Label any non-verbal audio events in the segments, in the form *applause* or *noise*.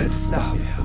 przedstawia.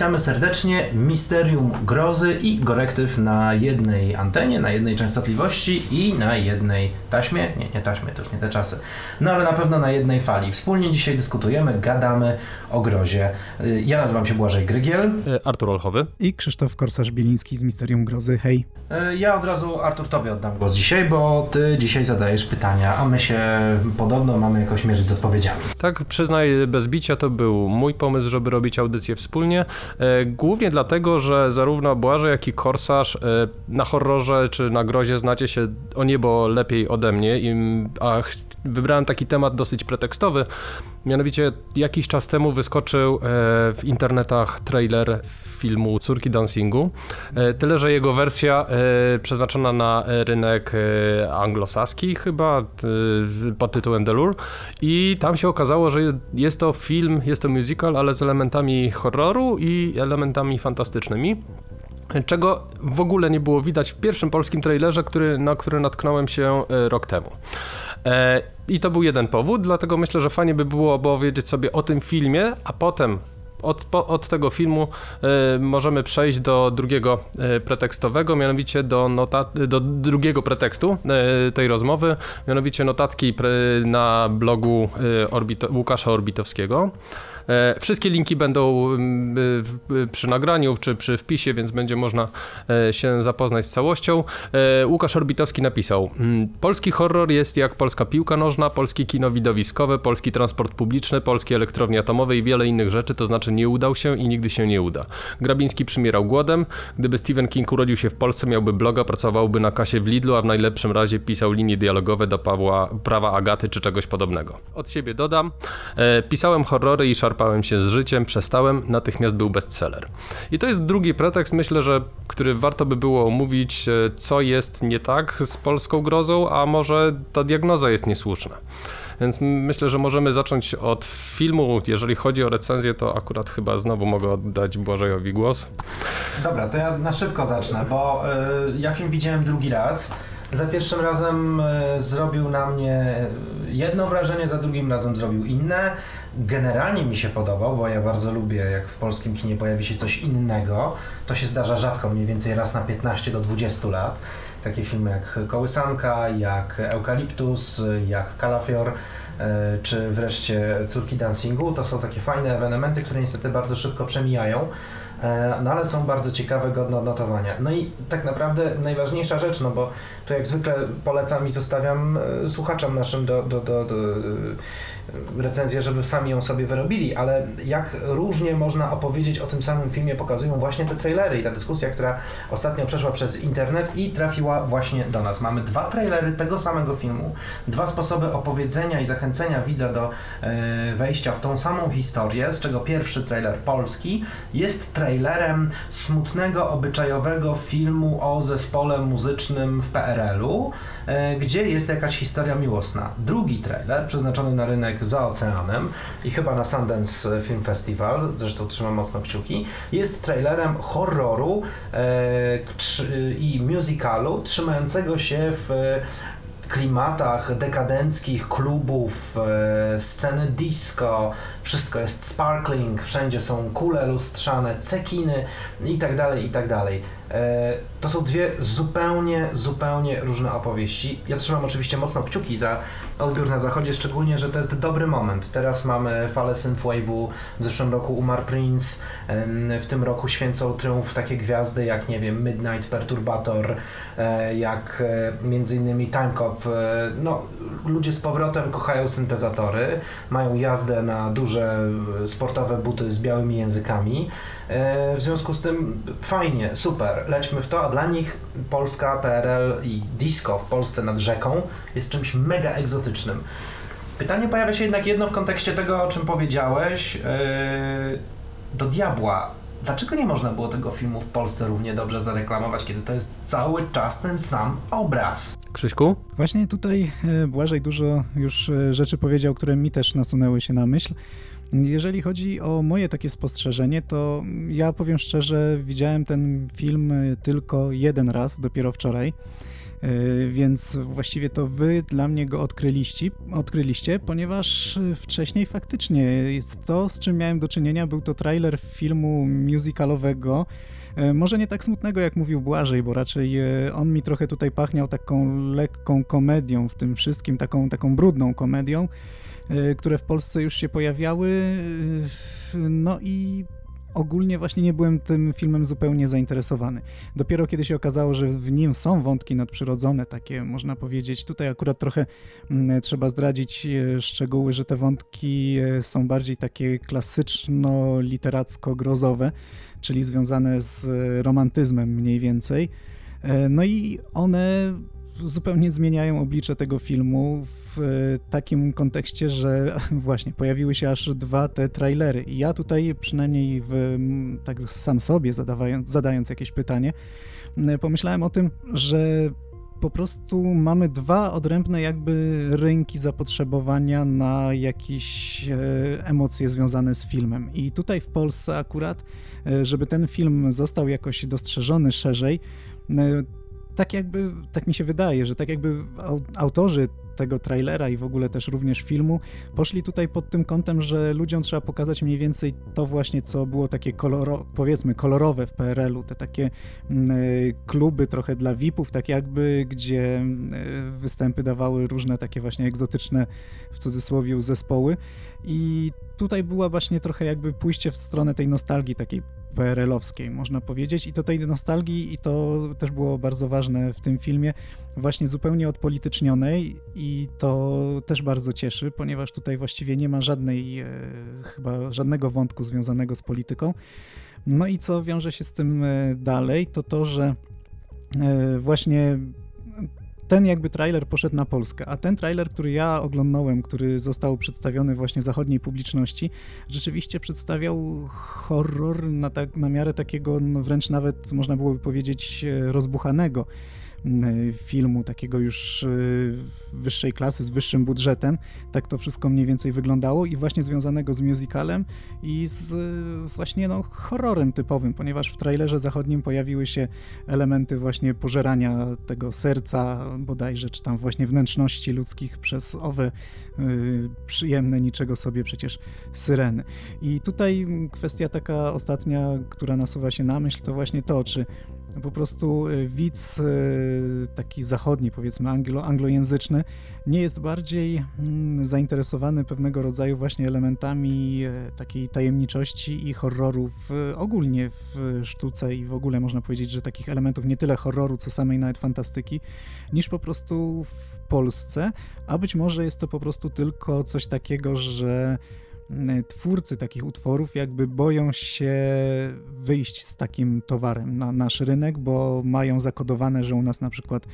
Witamy serdecznie. Misterium grozy i korektyw na jednej antenie, na jednej częstotliwości i na jednej taśmie. Nie, nie taśmie, to już nie te czasy. No ale na pewno na jednej fali. Wspólnie dzisiaj dyskutujemy, gadamy o grozie. Y, Ja nazywam się Błażej Grygiel. E, Artur Olchowy. I Krzysztof Korsarz-Bieliński z Misterium Grozy. Hej. Y, Ja od razu, Artur, tobie oddam głos dzisiaj, bo ty dzisiaj zadajesz pytania, a my się podobno mamy jakoś mierzyć z odpowiedziami. Tak, przyznaję bez bicia, to był mój pomysł, żeby robić audycję wspólnie. E, głównie dlatego, że zarówno Błażej, jak i Korsarz e, na horrorze czy na grozie znacie się o niebo lepiej ode mnie, i, a wybrałem taki temat dosyć pretekstowy. Mianowicie jakiś czas temu wyskoczył e, w internetach trailer filmu Córki Dancingu. E, Tyle, że jego wersja e, przeznaczona na rynek anglosaski chyba pod tytułem The Lure i tam się okazało, że jest to film, jest to musical, ale z elementami horroru i elementami fantastycznymi. Czego w ogóle nie było widać w pierwszym polskim trailerze, który, na który natknąłem się rok temu. E, I to był jeden powód, dlatego myślę, że fajnie by było opowiedzieć sobie o tym filmie, a potem od, po, od tego filmu e, możemy przejść do drugiego e, pretekstowego, mianowicie do, notat, do drugiego pretekstu e, tej rozmowy, mianowicie notatki pre, na blogu Łukasza Orbitowskiego. E, Wszystkie linki będą mm, y, w- przy nagraniu czy przy wpisie, więc będzie można e, się zapoznać z całością. E, Łukasz Orbitowski napisał: "Mm, Polski horror jest jak polska piłka nożna, polskie kino widowiskowe, polski transport publiczny, polskie elektrownie atomowe i wiele innych rzeczy, to znaczy nie udał się i nigdy się nie uda. Grabiński przymierał głodem. Gdyby Stephen King urodził się w Polsce, miałby bloga, pracowałby na kasie w Lidlu, a w najlepszym razie pisał linie dialogowe do Pawła, prawa Agaty czy czegoś podobnego. Od siebie dodam, pisałem horrory i szarpałem się z życiem, przestałem, natychmiast był bestseller. I to jest drugi pretekst, myślę, że który warto by było omówić, e, co jest nie tak z polską grozą, a może ta diagnoza jest niesłuszna. Więc myślę, że możemy zacząć od filmu. Jeżeli chodzi o recenzję, to akurat chyba znowu mogę oddać Błażejowi głos. Dobra, to ja na szybko zacznę, bo y, ja film widziałem drugi raz. Za pierwszym razem y, zrobił na mnie jedno wrażenie, za drugim razem zrobił inne. Generalnie mi się podobał, bo ja bardzo lubię, jak w polskim kinie pojawi się coś innego. To się zdarza rzadko, mniej więcej raz na 15 do 20 lat. Takie filmy jak Kołysanka, jak Eukaliptus, jak Kalafior y, czy wreszcie Córki Dancingu. To są takie fajne ewenementy, które niestety bardzo szybko przemijają. E, no ale są bardzo ciekawe, godne odnotowania. No i tak naprawdę najważniejsza rzecz, no bo tu jak zwykle polecam i zostawiam e, słuchaczom naszym do, do, do, do e, recenzję, żeby sami ją sobie wyrobili, ale jak różnie można opowiedzieć o tym samym filmie, pokazują właśnie te trailery i ta dyskusja, która ostatnio przeszła przez internet i trafiła właśnie do nas. Mamy dwa trailery tego samego filmu, dwa sposoby opowiedzenia i zachęcenia widza do e, wejścia w tą samą historię, z czego pierwszy trailer polski jest trailerem smutnego, obyczajowego filmu o zespole muzycznym w PRL-u, e, gdzie jest jakaś historia miłosna. Drugi trailer, przeznaczony na rynek za oceanem i chyba na Sundance Film Festival, zresztą trzymam mocno kciuki, jest trailerem horroru e, i musicalu trzymającego się w klimatach dekadenckich klubów, e, sceny disco, wszystko jest sparkling, wszędzie są kule lustrzane, cekiny i tak dalej, i tak. E, To są dwie zupełnie, zupełnie różne opowieści. Ja trzymam oczywiście mocno kciuki za odbiór na zachodzie, szczególnie, że to jest dobry moment. Teraz mamy falę synthwave'u, w zeszłym roku umarł Prince, w tym roku święcą triumf takie gwiazdy jak, nie wiem, Midnight Perturbator, e, jak e, między innymi Time Cop. No, ludzie z powrotem kochają syntezatory, mają jazdę na duże e, sportowe buty z białymi językami. E, W związku z tym fajnie, super, lećmy w to, a dla nich Polska, PRL i disco w Polsce nad rzeką jest czymś mega egzotycznym. Pytanie pojawia się jednak jedno w kontekście tego, o czym powiedziałeś. Yy, Do diabła dlaczego nie można było tego filmu w Polsce równie dobrze zareklamować, kiedy to jest cały czas ten sam obraz? Krzyśku? Właśnie tutaj e, Błażej dużo już e, rzeczy powiedział, które mi też nasunęły się na myśl. Jeżeli chodzi o moje takie spostrzeżenie, to ja powiem szczerze, widziałem ten film e, tylko jeden raz, dopiero wczoraj. E, Więc właściwie to wy dla mnie go odkryliście, odkryliście, ponieważ e, wcześniej faktycznie jest to, z czym miałem do czynienia, był to trailer filmu musicalowego, E, Może nie tak smutnego, jak mówił Błażej, bo raczej on mi trochę tutaj pachniał taką lekką komedią w tym wszystkim, taką, taką brudną komedią, które w Polsce już się pojawiały. No i ogólnie właśnie nie byłem tym filmem zupełnie zainteresowany. Dopiero kiedy się okazało, że w nim są wątki nadprzyrodzone, takie można powiedzieć, tutaj akurat trochę mm, trzeba zdradzić e, szczegóły, że te wątki e, są bardziej takie klasyczno-literacko-grozowe, czyli związane z e, romantyzmem mniej więcej. No i one zupełnie zmieniają oblicze tego filmu w e, takim kontekście, że *laughs* właśnie pojawiły się aż dwa te trailery. I ja tutaj przynajmniej w, tak sam sobie zadawając, zadając jakieś pytanie, pomyślałem o tym, że po prostu mamy dwa odrębne jakby rynki zapotrzebowania na jakieś e, emocje związane z filmem. I tutaj w Polsce akurat, e, żeby ten film został jakoś dostrzeżony szerzej, tak jakby, tak mi się wydaje, że tak jakby au- autorzy tego trailera i w ogóle też również filmu poszli tutaj pod tym kątem, że ludziom trzeba pokazać mniej więcej to właśnie, co było takie koloro, powiedzmy kolorowe w PRL-u, te takie e, kluby trochę dla VIP-ów, tak jakby, gdzie e, występy dawały różne takie właśnie egzotyczne w cudzysłowie zespoły. I tutaj była właśnie trochę jakby pójście w stronę tej nostalgii takiej PRL-owskiej, można powiedzieć. I to tej nostalgii, i to też było bardzo ważne w tym filmie, właśnie zupełnie odpolitycznionej i to też bardzo cieszy, ponieważ tutaj właściwie nie ma żadnej, e, chyba żadnego wątku związanego z polityką. No i co wiąże się z tym e, dalej, to to, że e, właśnie ten jakby trailer poszedł na Polskę, a ten trailer, który ja oglądałem, który został przedstawiony właśnie zachodniej publiczności, rzeczywiście przedstawiał horror na, tak, na miarę takiego no wręcz nawet można byłoby powiedzieć e, rozbuchanego filmu, takiego już e, wyższej klasy, z wyższym budżetem. Tak to wszystko mniej więcej wyglądało i właśnie związanego z musicalem i z e, właśnie no, horrorem typowym, ponieważ w trailerze zachodnim pojawiły się elementy właśnie pożerania tego serca bodajże, czy tam właśnie wnętrzności ludzkich przez owe y, przyjemne niczego sobie przecież syreny. I tutaj kwestia taka ostatnia, która nasuwa się na myśl, to właśnie to, czy po prostu y, widz y, taki zachodni, powiedzmy anglo, anglojęzyczny, nie jest bardziej mm, zainteresowany pewnego rodzaju właśnie elementami e, takiej tajemniczości i horroru w, ogólnie w sztuce i w ogóle można powiedzieć, że takich elementów nie tyle horroru, co samej nawet fantastyki, niż po prostu w Polsce, a być może jest to po prostu tylko coś takiego, że twórcy takich utworów jakby boją się wyjść z takim towarem na nasz rynek, bo mają zakodowane, że u nas na przykład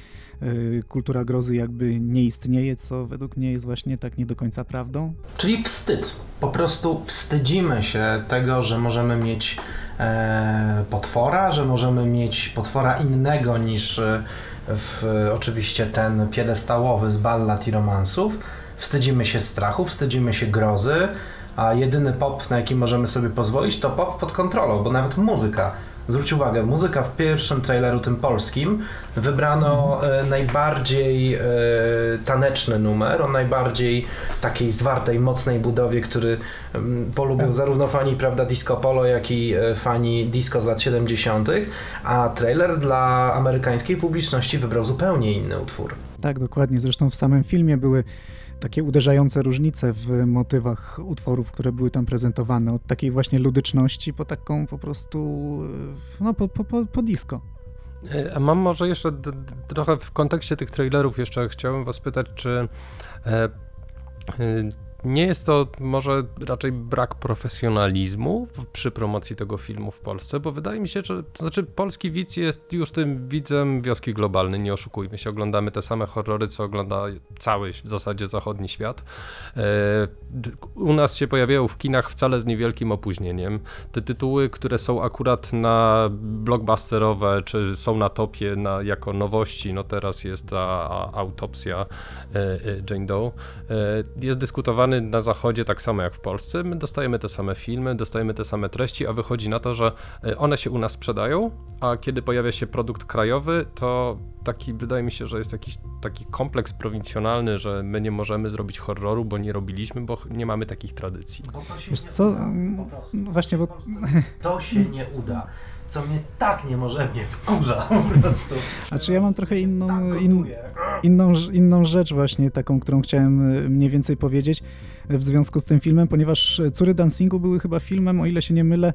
y, kultura grozy jakby nie istnieje, co według mnie jest właśnie tak nie do końca prawdą. Czyli wstyd. Po prostu wstydzimy się tego, że możemy mieć e, potwora, że możemy mieć potwora innego niż e, w, oczywiście ten piedestałowy z ballad i romansów. Wstydzimy się strachu, wstydzimy się grozy, a jedyny pop, na jaki możemy sobie pozwolić, to pop pod kontrolą, bo nawet muzyka. Zwróć uwagę, muzyka w pierwszym traileru, tym polskim, wybrano e, najbardziej e, taneczny numer, o najbardziej takiej zwartej, mocnej budowie, który mm, polubią Tak. zarówno fani prawda, disco polo, jak i e, fani disco z lat 70., a trailer dla amerykańskiej publiczności wybrał zupełnie inny utwór. Tak, dokładnie. Zresztą w samym filmie były takie uderzające różnice w motywach utworów, które były tam prezentowane. Od takiej właśnie ludyczności po taką po prostu, e, no po, po, po, po disco. E, A mam może jeszcze trochę w kontekście tych trailerów jeszcze chciałem was pytać, czy e, e, nie jest to może raczej brak profesjonalizmu przy promocji tego filmu w Polsce, bo wydaje mi się, że to znaczy polski widz jest już tym widzem wioski globalnej, nie oszukujmy się, oglądamy te same horrory, co ogląda cały w zasadzie zachodni świat. E, u nas się pojawiają w kinach wcale z niewielkim opóźnieniem. Te tytuły, które są akurat na blockbusterowe, czy są na topie na, jako nowości, no teraz jest ta autopsja e, e, Jane Doe, jest dyskutowany na zachodzie tak samo jak w Polsce. My dostajemy te same filmy, dostajemy te same treści, a wychodzi na to, że e, one się u nas sprzedają, a kiedy pojawia się produkt krajowy, to taki, wydaje mi się, że jest jakiś taki kompleks prowincjonalny, że my nie możemy zrobić horroru, bo nie robiliśmy, bo nie mamy takich tradycji. Bo to się Wiesz nie co, uda, mm, po prostu. no właśnie, bo- To się nie uda. Co mnie tak niemożebnie wkurza po prostu. A czy ja mam trochę inną, Tak in, inną, inną rzecz właśnie, taką, którą chciałem e, mniej więcej powiedzieć e, w związku z tym filmem, ponieważ e, Córy Dancingu były chyba filmem, o ile się nie mylę,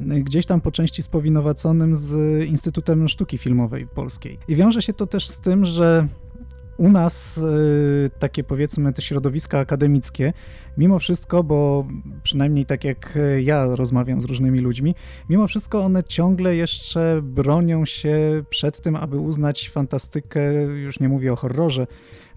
gdzieś tam po części spowinowaconym z Instytutem Sztuki Filmowej Polskiej. I wiąże się to też z tym, że u nas e, takie powiedzmy te środowiska akademickie, mimo wszystko, bo przynajmniej tak jak e, ja rozmawiam z różnymi ludźmi, mimo wszystko one ciągle jeszcze bronią się przed tym, aby uznać fantastykę, już nie mówię o horrorze,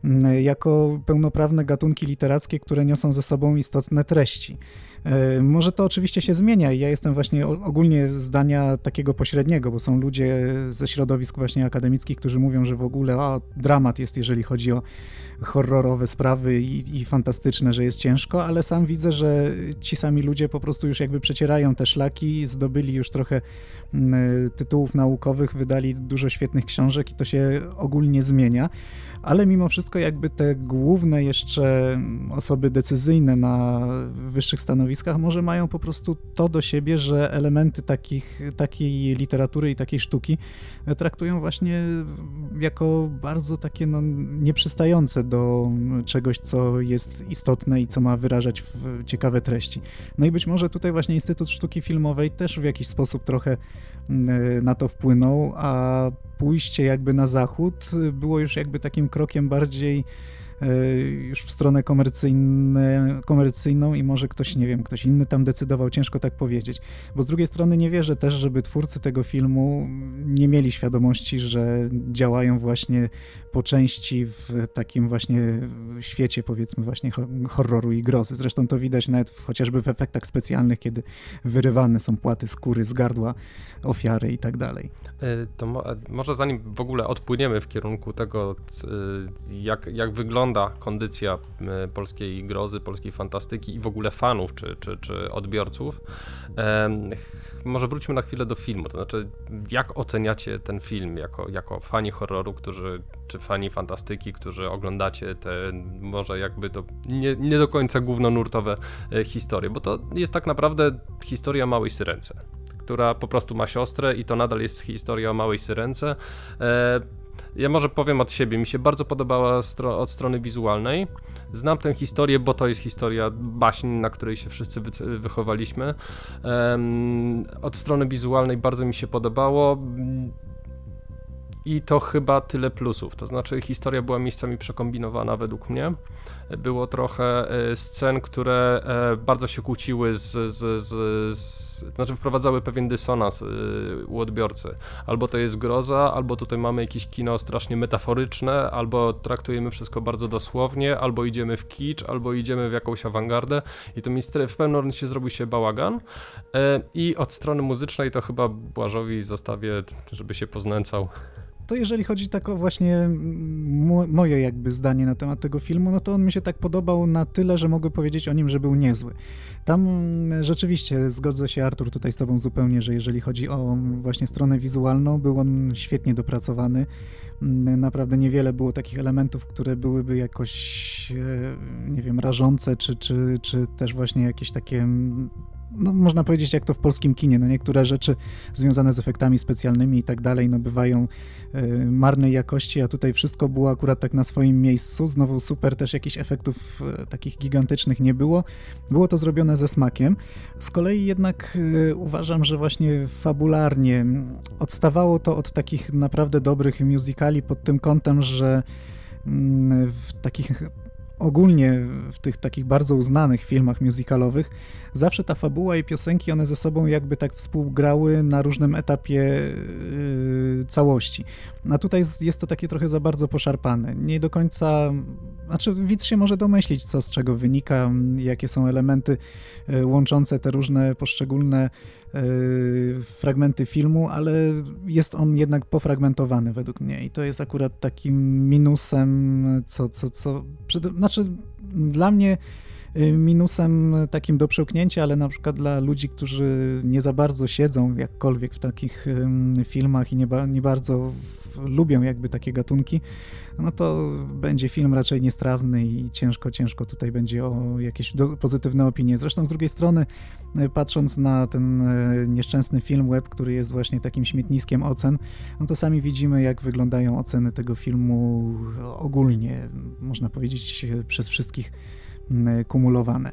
m, jako pełnoprawne gatunki literackie, które niosą ze sobą istotne treści. E, Może to oczywiście się zmienia i ja jestem właśnie ogólnie zdania takiego pośredniego, bo są ludzie ze środowisk właśnie akademickich, którzy mówią, że w ogóle o, dramat jest, jeżeli chodzi o horrorowe sprawy i, i fantastyczne, że jest ciężko, ale sam widzę, że ci sami ludzie po prostu już jakby przecierają te szlaki, zdobyli już trochę mm, tytułów naukowych, wydali dużo świetnych książek i to się ogólnie zmienia, ale mimo wszystko jakby te główne jeszcze osoby decyzyjne na wyższych stanowiskach może mają po prostu to do siebie, że elementy takich, takiej literatury i takiej sztuki traktują właśnie jako bardzo takie no, nieprzystające do czegoś, co jest istotne i co ma wyrażać ciekawe treści. No i być może tutaj właśnie Instytut Sztuki Filmowej też w jakiś sposób trochę na to wpłynął, a pójście jakby na zachód było już jakby takim krokiem bardziej e, już w stronę komercyjną i może ktoś, nie wiem, ktoś inny tam decydował, ciężko tak powiedzieć. Bo z drugiej strony nie wierzę też, żeby twórcy tego filmu nie mieli świadomości, że działają właśnie po części w takim właśnie świecie, powiedzmy, właśnie ho- horroru i grozy. Zresztą to widać nawet w, chociażby w efektach specjalnych, kiedy wyrywane są płaty skóry z gardła ofiary i tak dalej. E, To mo- może zanim w ogóle odpłyniemy w kierunku tego, y, jak, jak wygląda kondycja polskiej grozy, polskiej fantastyki i w ogóle fanów czy, czy, czy odbiorców, może wróćmy na chwilę do filmu. To znaczy, jak oceniacie ten film jako, jako fani horroru, którzy, czy fani fantastyki, którzy oglądacie te może jakby to nie, nie do końca głównonurtowe e, historie, bo to jest tak naprawdę historia małej syrence która po prostu ma siostrę i to nadal jest historia o małej syrence. E, ja może powiem od siebie, mi się bardzo podobała stro- od strony wizualnej. Znam tę historię, bo to jest historia baśni, na której się wszyscy wy- wychowaliśmy. Em, od strony wizualnej bardzo mi się podobało. I to chyba tyle plusów. To znaczy, historia była miejscami przekombinowana według mnie. Było trochę e, scen, które e, bardzo się kłóciły z, z, z, z. Znaczy, wprowadzały pewien dysonans e, u odbiorcy. Albo to jest groza, albo tutaj mamy jakieś kino strasznie metaforyczne, albo traktujemy wszystko bardzo dosłownie, albo idziemy w kicz, albo idziemy w jakąś awangardę. I to mi w pewnym momencie zrobił się bałagan. I od strony muzycznej to chyba Błażowi zostawię, żeby się poznęcał. To jeżeli chodzi tak o właśnie mo- moje jakby zdanie na temat tego filmu, no to on mi się tak podobał na tyle, że mogę powiedzieć o nim, że był niezły. Tam rzeczywiście zgodzę się Artur tutaj z tobą zupełnie, że jeżeli chodzi o właśnie stronę wizualną, był on świetnie dopracowany. Naprawdę niewiele było takich elementów, które byłyby jakoś, e, nie wiem, rażące, czy, czy, czy też właśnie jakieś takie no, można powiedzieć, jak to w polskim kinie, no niektóre rzeczy związane z efektami specjalnymi i tak dalej, no bywają y, marnej jakości, a tutaj wszystko było akurat tak na swoim miejscu. Znowu super, też jakichś efektów y, takich gigantycznych nie było. Było to zrobione ze smakiem. Z kolei jednak y, uważam, że właśnie fabularnie odstawało to od takich naprawdę dobrych musicali pod tym kątem, że w takich ogólnie w tych takich bardzo uznanych filmach musicalowych, zawsze ta fabuła i piosenki, one ze sobą jakby tak współgrały na różnym etapie yy, całości. A tutaj jest to takie trochę za bardzo poszarpane. Nie do końca, znaczy widz się może domyślić, co z czego wynika, jakie są elementy yy, łączące te różne poszczególne fragmenty filmu, ale jest on jednak pofragmentowany według mnie i to jest akurat takim minusem, co, co, co, znaczy dla mnie Y, minusem takim do przełknięcia, ale na przykład dla ludzi, którzy nie za bardzo siedzą jakkolwiek w takich filmach i nie, ba, nie bardzo w, lubią jakby takie gatunki, no to będzie film raczej niestrawny i ciężko, ciężko tutaj będzie o jakieś do, pozytywne opinie. Zresztą z drugiej strony, y, patrząc na ten y, nieszczęsny film web, który jest właśnie takim śmietniskiem ocen, no to sami widzimy, jak wyglądają oceny tego filmu ogólnie, można powiedzieć, przez wszystkich kumulowane.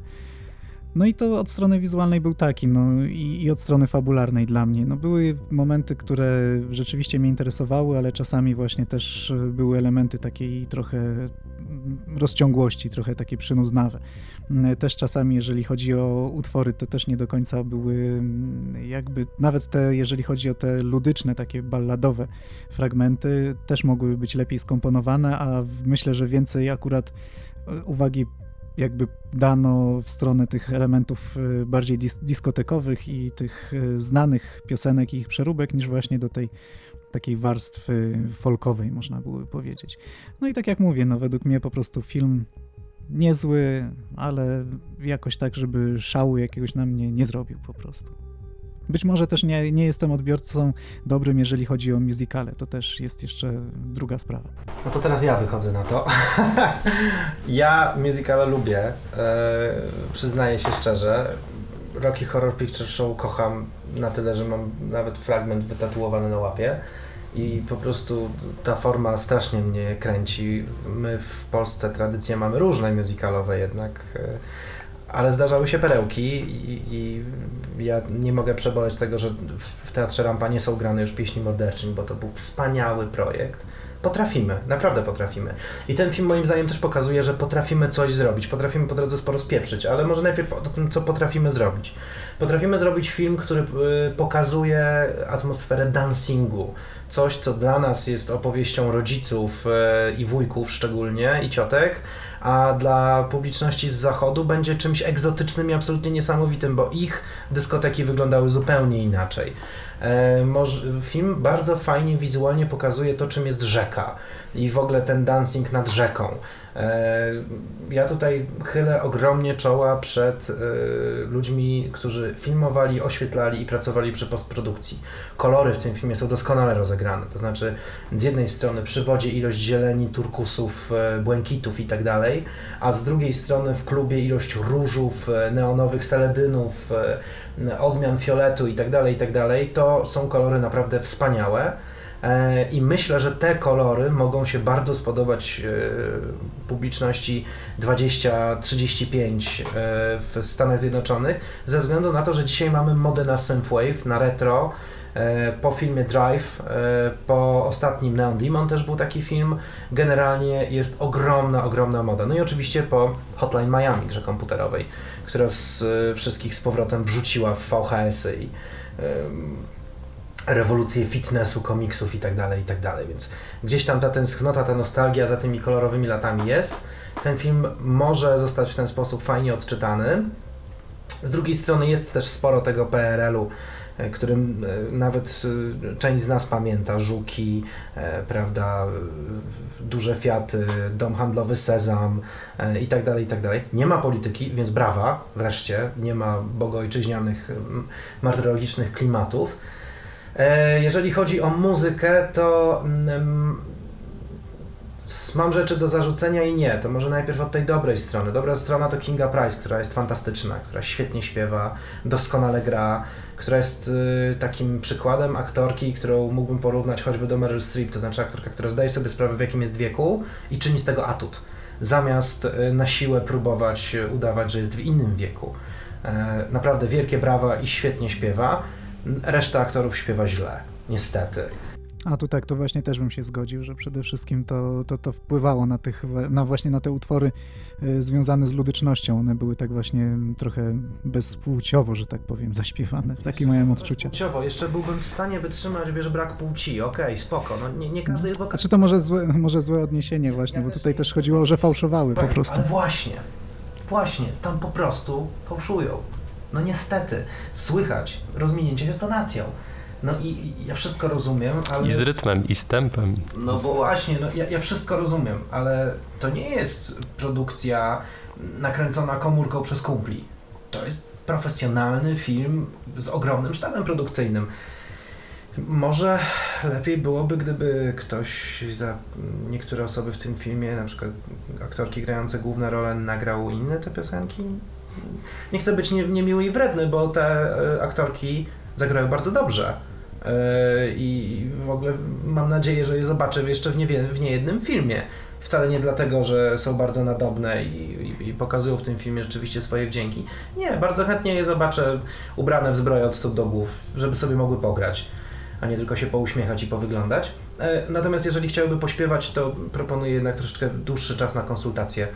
No i to od strony wizualnej był taki, no i, i, od strony fabularnej dla mnie. No były momenty, które rzeczywiście mnie interesowały, ale czasami właśnie też były elementy takiej trochę rozciągłości, trochę takie przynudnawe. Też czasami, jeżeli chodzi o utwory, to też nie do końca były jakby, nawet te, jeżeli chodzi o te ludyczne, takie balladowe fragmenty, też mogły być lepiej skomponowane, a myślę, że więcej akurat uwagi jakby dano w stronę tych elementów y, bardziej dis dyskotekowych i tych y, znanych piosenek i ich przeróbek, niż właśnie do tej takiej warstwy folkowej, można byłoby powiedzieć. No i tak jak mówię, no według mnie po prostu film niezły, ale jakoś tak, żeby szału jakiegoś na mnie nie zrobił po prostu. Być może też nie, nie jestem odbiorcą dobrym, jeżeli chodzi o musicale. To też jest jeszcze druga sprawa. No to teraz ja wychodzę na to. *laughs* ja musicale lubię, e, przyznaję się szczerze. Rocky Horror Picture Show kocham na tyle, że mam nawet fragment wytatuowany na łapie. I po prostu ta forma strasznie mnie kręci. My w Polsce tradycje mamy różne musicalowe jednak. E, ale zdarzały się perełki i, i, ja nie mogę przeboleć tego, że w Teatrze Rampa nie są grane już pieśni morderczyń, bo to był wspaniały projekt. Potrafimy, naprawdę potrafimy. I ten film moim zdaniem też pokazuje, że potrafimy coś zrobić, potrafimy po drodze sporo spieprzyć, ale może najpierw o tym, co potrafimy zrobić. Potrafimy zrobić film, który y, pokazuje atmosferę dancingu, coś, co dla nas jest opowieścią rodziców y, i wujków szczególnie, i ciotek, a dla publiczności z zachodu będzie czymś egzotycznym i absolutnie niesamowitym, bo ich dyskoteki wyglądały zupełnie inaczej. E, film bardzo fajnie wizualnie pokazuje to, czym jest rzeka i w ogóle ten dancing nad rzeką. E, ja tutaj chylę ogromnie czoła przed e, ludźmi, którzy filmowali, oświetlali i pracowali przy postprodukcji. Kolory w tym filmie są doskonale rozegrane, to znaczy z jednej strony przywodzi ilość zieleni, turkusów, e, błękitów i tak dalej, a z drugiej strony w klubie ilość różów, neonowych seledynów, odmian fioletu i tak dalej, i tak dalej. To są kolory naprawdę wspaniałe. E, I myślę, że te kolory mogą się bardzo spodobać e, publiczności 20-35 e, w Stanach Zjednoczonych, ze względu na to, że dzisiaj mamy modę na synthwave, na retro. Po filmie Drive, po ostatnim Neon Demon też był taki film. Generalnie jest ogromna, ogromna moda. No i oczywiście po Hotline Miami, grze komputerowej, która z wszystkich z powrotem wrzuciła w VHS-y i rewolucję fitnessu, komiksów i tak dalej, i tak dalej, więc gdzieś tam ta tęsknota, ta nostalgia za tymi kolorowymi latami jest. Ten film może zostać w ten sposób fajnie odczytany. Z drugiej strony jest też sporo tego PRL-u, e, którym e, nawet e, część z nas pamięta, Żuki, prawda, duże Fiaty, dom handlowy Sezam i tak dalej, i tak dalej. Nie ma polityki, więc brawa, wreszcie, nie ma bogojczyźnianych, martyrologicznych klimatów, jeżeli chodzi o muzykę, to mm, mam rzeczy do zarzucenia i nie. To może najpierw od tej dobrej strony. Dobra strona to Kinga Price, która jest fantastyczna, która świetnie śpiewa, doskonale gra, która jest y, takim przykładem aktorki, którą mógłbym porównać choćby do Meryl Streep, to znaczy aktorka, która zdaje sobie sprawę w jakim jest wieku i czyni z tego atut, zamiast y, na siłę próbować udawać, że jest w innym wieku. E, naprawdę wielkie brawa i świetnie śpiewa. Reszta aktorów śpiewa źle, niestety. A tu tak, to właśnie też bym się zgodził, że przede wszystkim to, to, to wpływało na tych, na właśnie na te utwory y, związane z ludycznością. One były tak właśnie trochę bezpłciowo, że tak powiem, zaśpiewane. Takie miałem odczucia. Płciowo, jeszcze byłbym w stanie wytrzymać, wiesz, brak płci, okej, spoko, no nie, nie każdy jest A czy to może złe, może złe odniesienie właśnie, bo tutaj też chodziło, że fałszowały po prostu. Ale właśnie, właśnie, tam po prostu fałszują. No niestety, słychać rozminięcie się z tonacją. No i ja wszystko rozumiem, ale... I z rytmem, i z tempem. No bo właśnie, no ja, ja wszystko rozumiem, ale to nie jest produkcja nakręcona komórką przez kumpli. To jest profesjonalny film z ogromnym sztabem produkcyjnym. Może lepiej byłoby, gdyby ktoś za niektóre osoby w tym filmie, na przykład aktorki grające główne role, nagrał inne te piosenki. Nie chcę być nie, niemiły i wredny, bo te e, aktorki zagrały bardzo dobrze. E, I w ogóle mam nadzieję, że je zobaczę jeszcze w, niewie, w niejednym filmie. Wcale nie dlatego, że są bardzo nadobne i, i, i pokazują w tym filmie rzeczywiście swoje wdzięki. Nie, bardzo chętnie je zobaczę ubrane w zbroję od stóp do głów, żeby sobie mogły pograć, a nie tylko się pouśmiechać i powyglądać. E, Natomiast jeżeli chciałyby pośpiewać, to proponuję jednak troszeczkę dłuższy czas na konsultację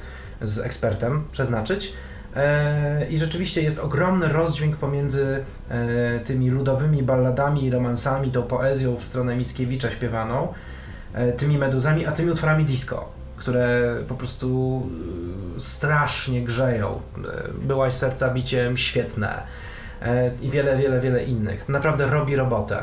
z ekspertem przeznaczyć. E, I rzeczywiście jest ogromny rozdźwięk pomiędzy e, tymi ludowymi balladami i romansami, tą poezją w stronę Mickiewicza śpiewaną, e, tymi meduzami, a tymi utworami disco, które po prostu strasznie grzeją. Byłaś serca biciem, świetne. I wiele, wiele, wiele innych. Naprawdę robi robotę.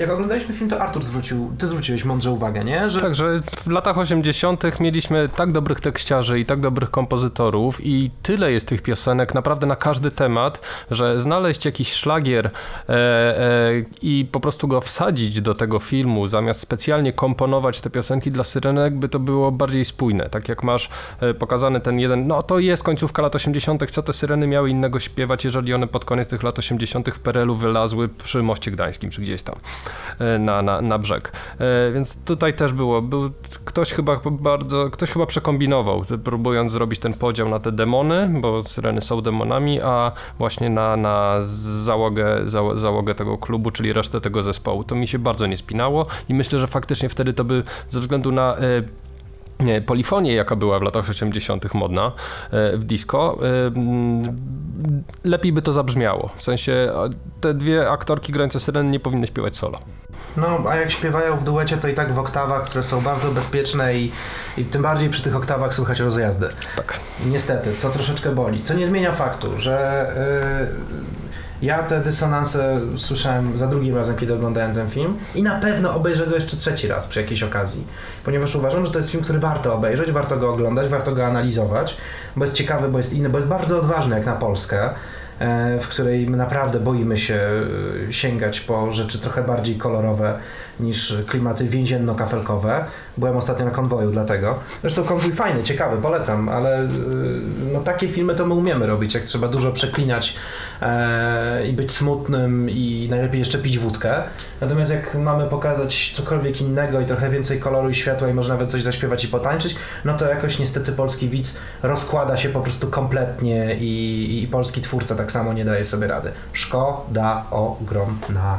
Jak oglądaliśmy film, to Artur zwrócił, ty zwróciłeś mądrze uwagę, nie? Że Także w latach 80. mieliśmy tak dobrych tekściarzy i tak dobrych kompozytorów i tyle jest tych piosenek naprawdę na każdy temat, że znaleźć jakiś szlagier e, e, i po prostu go wsadzić do tego filmu, zamiast specjalnie komponować te piosenki dla syrenek, by to było bardziej spójne. Tak jak masz e, pokazany ten jeden, no to jest końcówka lat 80., co te syreny miały innego śpiewać, jeżeli one pod koniec tych lat 80. w PRL-u wylazły przy Moście Gdańskim, czy gdzieś tam na, na, na brzeg. E, Więc tutaj też było, był ktoś chyba bardzo, ktoś chyba przekombinował, próbując zrobić ten podział na te demony, bo syreny są demonami, a właśnie na, na załogę, zało- załogę tego klubu, czyli resztę tego zespołu. To mi się bardzo nie spinało i myślę, że faktycznie wtedy to by ze względu na e, polifonię, jaka była w latach 80. modna e, w disco, e, lepiej by to zabrzmiało. W sensie e, te dwie aktorki grające syreny nie powinny śpiewać solo. No, a jak śpiewają w duecie, to i tak w oktawach, które są bardzo bezpieczne i, i tym bardziej przy tych oktawach słychać rozjazdy. Tak. Niestety, co troszeczkę boli. Co nie zmienia faktu, że yy, ja te dysonanse słyszałem za drugim razem, kiedy oglądałem ten film i na pewno obejrzę go jeszcze trzeci raz przy jakiejś okazji, ponieważ uważam, że to jest film, który warto obejrzeć, warto go oglądać, warto go analizować, bo jest ciekawy, bo jest inny, bo jest bardzo odważny jak na Polskę e, w której my naprawdę boimy się e, sięgać po rzeczy trochę bardziej kolorowe niż klimaty więzienno-kafelkowe. Byłem ostatnio na konwoju dlatego. Zresztą konwój fajny, ciekawy, polecam, ale y, no, takie filmy to my umiemy robić, jak trzeba dużo przeklinać e, i być smutnym i najlepiej jeszcze pić wódkę. Natomiast jak mamy pokazać cokolwiek innego i trochę więcej koloru i światła i może nawet coś zaśpiewać i potańczyć, no to jakoś niestety polski widz rozkłada się po prostu kompletnie i, i polski twórca tak samo nie daje sobie rady. Szkoda ogromna.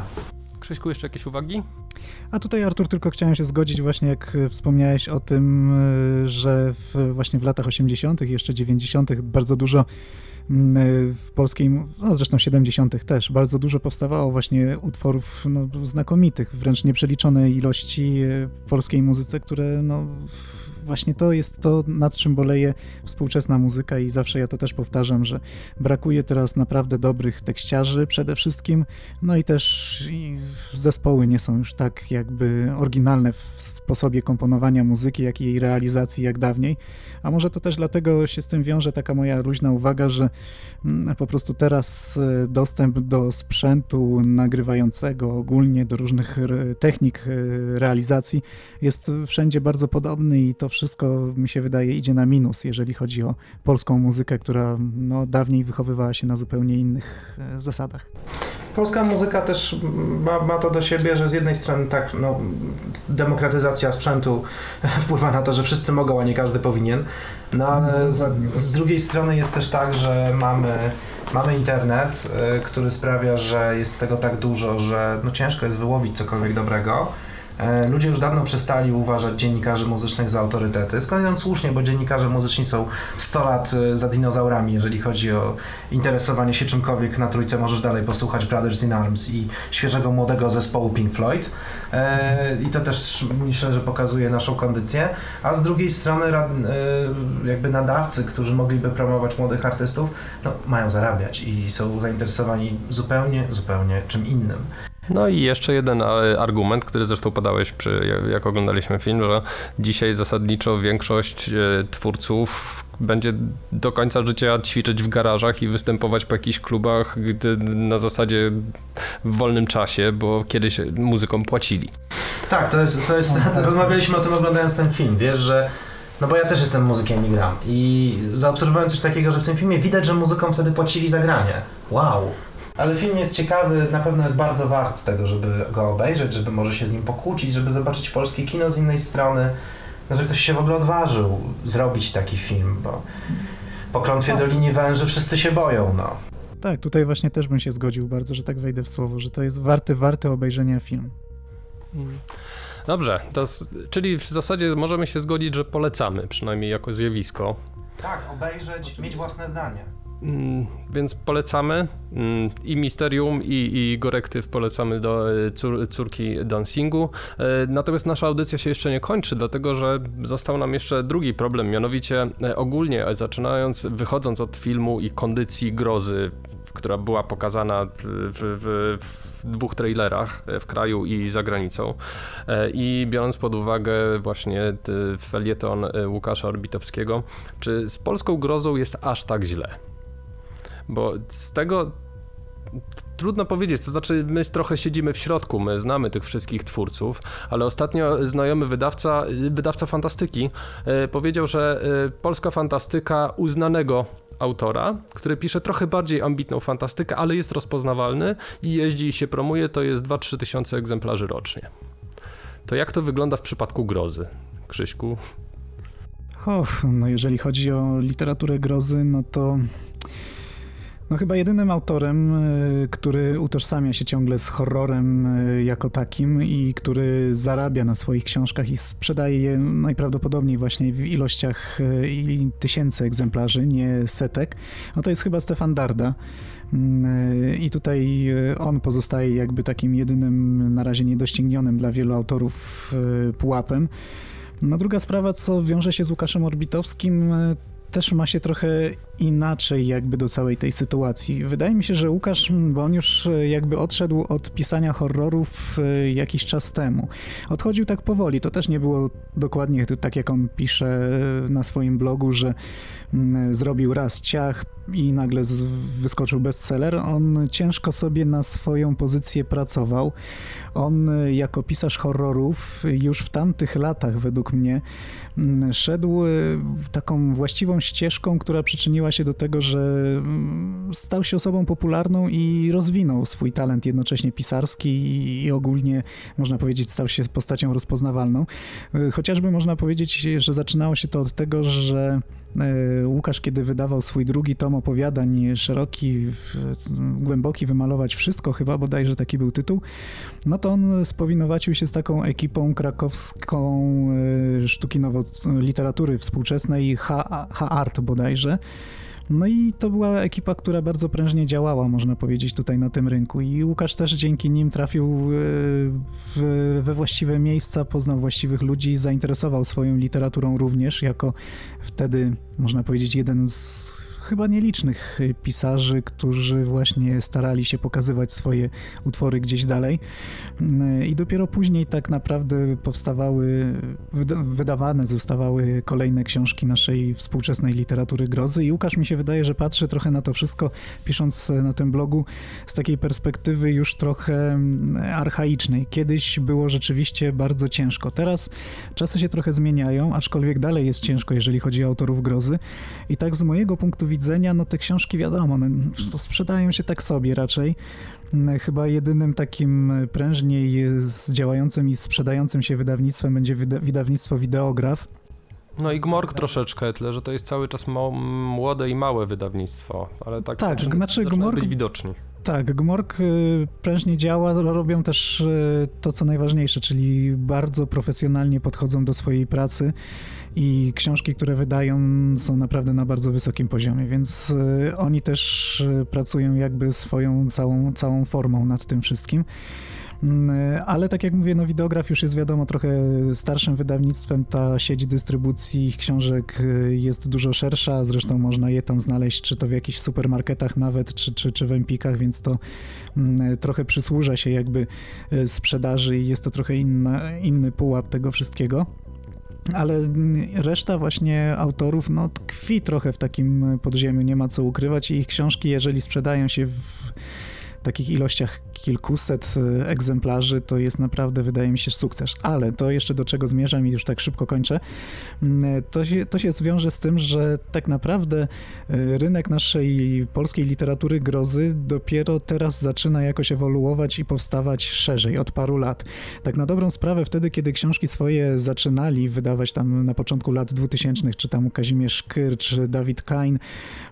Krzyśku, jeszcze jakieś uwagi? A tutaj, Artur, tylko chciałem się zgodzić właśnie, jak e, wspomniałeś o tym, e, że w, właśnie w latach 80., jeszcze 90. bardzo dużo e, w polskiej, no zresztą 70. też, bardzo dużo powstawało właśnie utworów no, znakomitych, wręcz nieprzeliczone ilości polskiej muzyce, które no, właśnie to jest to, nad czym boleje współczesna muzyka i zawsze ja to też powtarzam, że brakuje teraz naprawdę dobrych tekściarzy przede wszystkim, no i też zespoły nie są już tak jakby oryginalne w sposobie komponowania muzyki, jak i jej realizacji jak dawniej. A może to też dlatego się z tym wiąże taka moja luźna uwaga, że mm, po prostu teraz e, dostęp do sprzętu nagrywającego ogólnie, do różnych re- technik e, realizacji jest wszędzie bardzo podobny i to wszystko mi się wydaje idzie na minus, jeżeli chodzi o polską muzykę, która no, dawniej wychowywała się na zupełnie innych e, zasadach. polska muzyka też ma, ma to do siebie, że z jednej strony tak, no, demokratyzacja sprzętu *laughs* wpływa na to, że wszyscy mogą, a nie każdy powinien, no ale z, z drugiej strony jest też tak, że mamy, mamy internet, y, który sprawia, że jest tego tak dużo, że no, ciężko jest wyłowić cokolwiek dobrego. E, Ludzie już dawno przestali uważać dziennikarzy muzycznych za autorytety. Skądinąd słusznie, bo dziennikarze muzyczni są 100 lat e, za dinozaurami, jeżeli chodzi o interesowanie się czymkolwiek. Na trójce możesz dalej posłuchać Brothers in Arms i świeżego młodego zespołu Pink Floyd. E, I to też myślę, że pokazuje naszą kondycję. A z drugiej strony jakby nadawcy, którzy mogliby promować młodych artystów, no, mają zarabiać i są zainteresowani zupełnie, zupełnie czym innym. No i jeszcze jeden argument, który zresztą podałeś, przy, jak oglądaliśmy film, że dzisiaj zasadniczo większość e, twórców będzie do końca życia ćwiczyć w garażach i występować po jakichś klubach na zasadzie w wolnym czasie, bo kiedyś muzykom płacili. Tak, to jest, to jest, rozmawialiśmy o tym oglądając ten film, wiesz, że no bo ja też jestem muzykiem i gram i zaobserwowałem coś takiego, że w tym filmie widać, że muzykom wtedy płacili za granie. Wow. Ale film jest ciekawy, na pewno jest bardzo wart tego, żeby go obejrzeć, żeby może się z nim pokłócić, żeby zobaczyć polskie kino z innej strony, no, że ktoś się w ogóle odważył zrobić taki film, bo po klątwie Dolini Węży wszyscy się boją, no. Tak, tutaj właśnie też bym się zgodził bardzo, że tak wejdę w słowo, że to jest warty, warty obejrzenia film. Dobrze, to, czyli w zasadzie możemy się zgodzić, że polecamy, przynajmniej jako zjawisko. Tak, obejrzeć, mieć własne zdanie. Mm, Więc polecamy mm, i Misterium, i, i Gorektyw polecamy do e, cór, córki dancingu. E, Natomiast nasza audycja się jeszcze nie kończy, dlatego że został nam jeszcze drugi problem, mianowicie e, ogólnie zaczynając, wychodząc od filmu i kondycji grozy, która była pokazana w, w, w dwóch trailerach w kraju i za granicą. I biorąc pod uwagę właśnie felieton Łukasza Orbitowskiego, czy z polską grozą jest aż tak źle? Bo z tego trudno powiedzieć, to znaczy my trochę siedzimy w środku, my znamy tych wszystkich twórców, ale ostatnio znajomy wydawca, wydawca fantastyki e, powiedział, że e, polska fantastyka uznanego autora, który pisze trochę bardziej ambitną fantastykę, ale jest rozpoznawalny i jeździ i się promuje, to jest 2-3 tysiące egzemplarzy rocznie. To jak to wygląda w przypadku grozy? Krzyśku? Och, no jeżeli chodzi o literaturę grozy, no to no chyba jedynym autorem, y, który utożsamia się ciągle z horrorem y, jako takim i który zarabia na swoich książkach i sprzedaje je najprawdopodobniej właśnie w ilościach i tysięcy egzemplarzy, nie setek, no to jest chyba Stefan Darda. Mm, I tutaj on pozostaje jakby takim jedynym na razie niedoścignionym dla wielu autorów pułapem. No druga sprawa, co wiąże się z Łukaszem Orbitowskim, e, też ma się trochę inaczej jakby do całej tej sytuacji. Wydaje mi się, że Łukasz, bo on już jakby odszedł od pisania horrorów e, jakiś czas temu. Odchodził tak powoli, to też nie było dokładnie tak jak on pisze e, na swoim blogu, że mm, zrobił raz ciach i nagle wyskoczył bestseller. On ciężko sobie na swoją pozycję pracował. On e, jako pisarz horrorów już w tamtych latach według mnie mm, szedł taką właściwą ścieżką, która przyczyniła się do tego, że mm, stał się osobą popularną i rozwinął swój talent jednocześnie pisarski i- i ogólnie można powiedzieć stał się postacią rozpoznawalną. E, Chociażby można powiedzieć, że zaczynało się to od tego, że Łukasz, kiedy wydawał swój drugi tom opowiadań, szeroki, głęboki, wymalować wszystko, chyba bodajże taki był tytuł, no to on spowinowacił się z taką ekipą krakowską e, sztuki nowo literatury współczesnej, H-Art bodajże. No i to była ekipa, która bardzo prężnie działała, można powiedzieć, tutaj na tym rynku. I Łukasz też dzięki nim trafił e, w, we właściwe miejsca, poznał właściwych ludzi, zainteresował swoją literaturą również, jako wtedy, można powiedzieć, jeden z chyba nielicznych y, pisarzy, którzy właśnie starali się pokazywać swoje utwory gdzieś dalej. Y, I dopiero później tak naprawdę powstawały, wyda- wydawane zostawały kolejne książki naszej współczesnej literatury grozy. I Łukasz mi się wydaje, że patrzy trochę na to wszystko, pisząc na tym blogu, z takiej perspektywy już trochę mm, archaicznej. Kiedyś było rzeczywiście bardzo ciężko. Teraz czasy się trochę zmieniają, aczkolwiek dalej jest ciężko, jeżeli chodzi o autorów grozy. I tak z mojego punktu widzenia no te książki wiadomo, one sprzedają się tak sobie raczej. Chyba jedynym takim prężniej działającym i sprzedającym się wydawnictwem będzie wydawnictwo Wideograf. No i Gmorg troszeczkę, tyle że to jest cały czas młode i małe wydawnictwo, ale tak, tak znaczy Gmorg, być widoczni. Tak, Gmorg y, prężnie działa, robią też y, to, co najważniejsze, czyli bardzo profesjonalnie podchodzą do swojej pracy i książki, które wydają są naprawdę na bardzo wysokim poziomie, więc y, oni też pracują jakby swoją całą, całą formą nad tym wszystkim. Mm, ale tak jak mówię, no Widograf już jest wiadomo trochę starszym wydawnictwem, ta sieć dystrybucji ich książek y, jest dużo szersza, zresztą można je tam znaleźć, czy to w jakichś supermarketach nawet, czy, czy, czy w Empikach, więc to mm, trochę przysłuża się jakby y, sprzedaży i jest to trochę inna, inny pułap tego wszystkiego. Ale mm, reszta właśnie autorów no, tkwi trochę w takim podziemiu, nie ma co ukrywać. I ich książki, jeżeli sprzedają się w takich ilościach kilkuset y, egzemplarzy to jest naprawdę, wydaje mi się, sukces. Ale to jeszcze do czego zmierzam i już tak szybko kończę, mm, to się, to się zwiąże z tym, że tak naprawdę y, rynek naszej polskiej literatury grozy dopiero teraz zaczyna jakoś ewoluować i powstawać szerzej, od paru lat. Tak na dobrą sprawę, wtedy, kiedy książki swoje zaczynali wydawać tam na początku lat 2000, czy tam Kazimierz Kyr, czy Dawid Kain,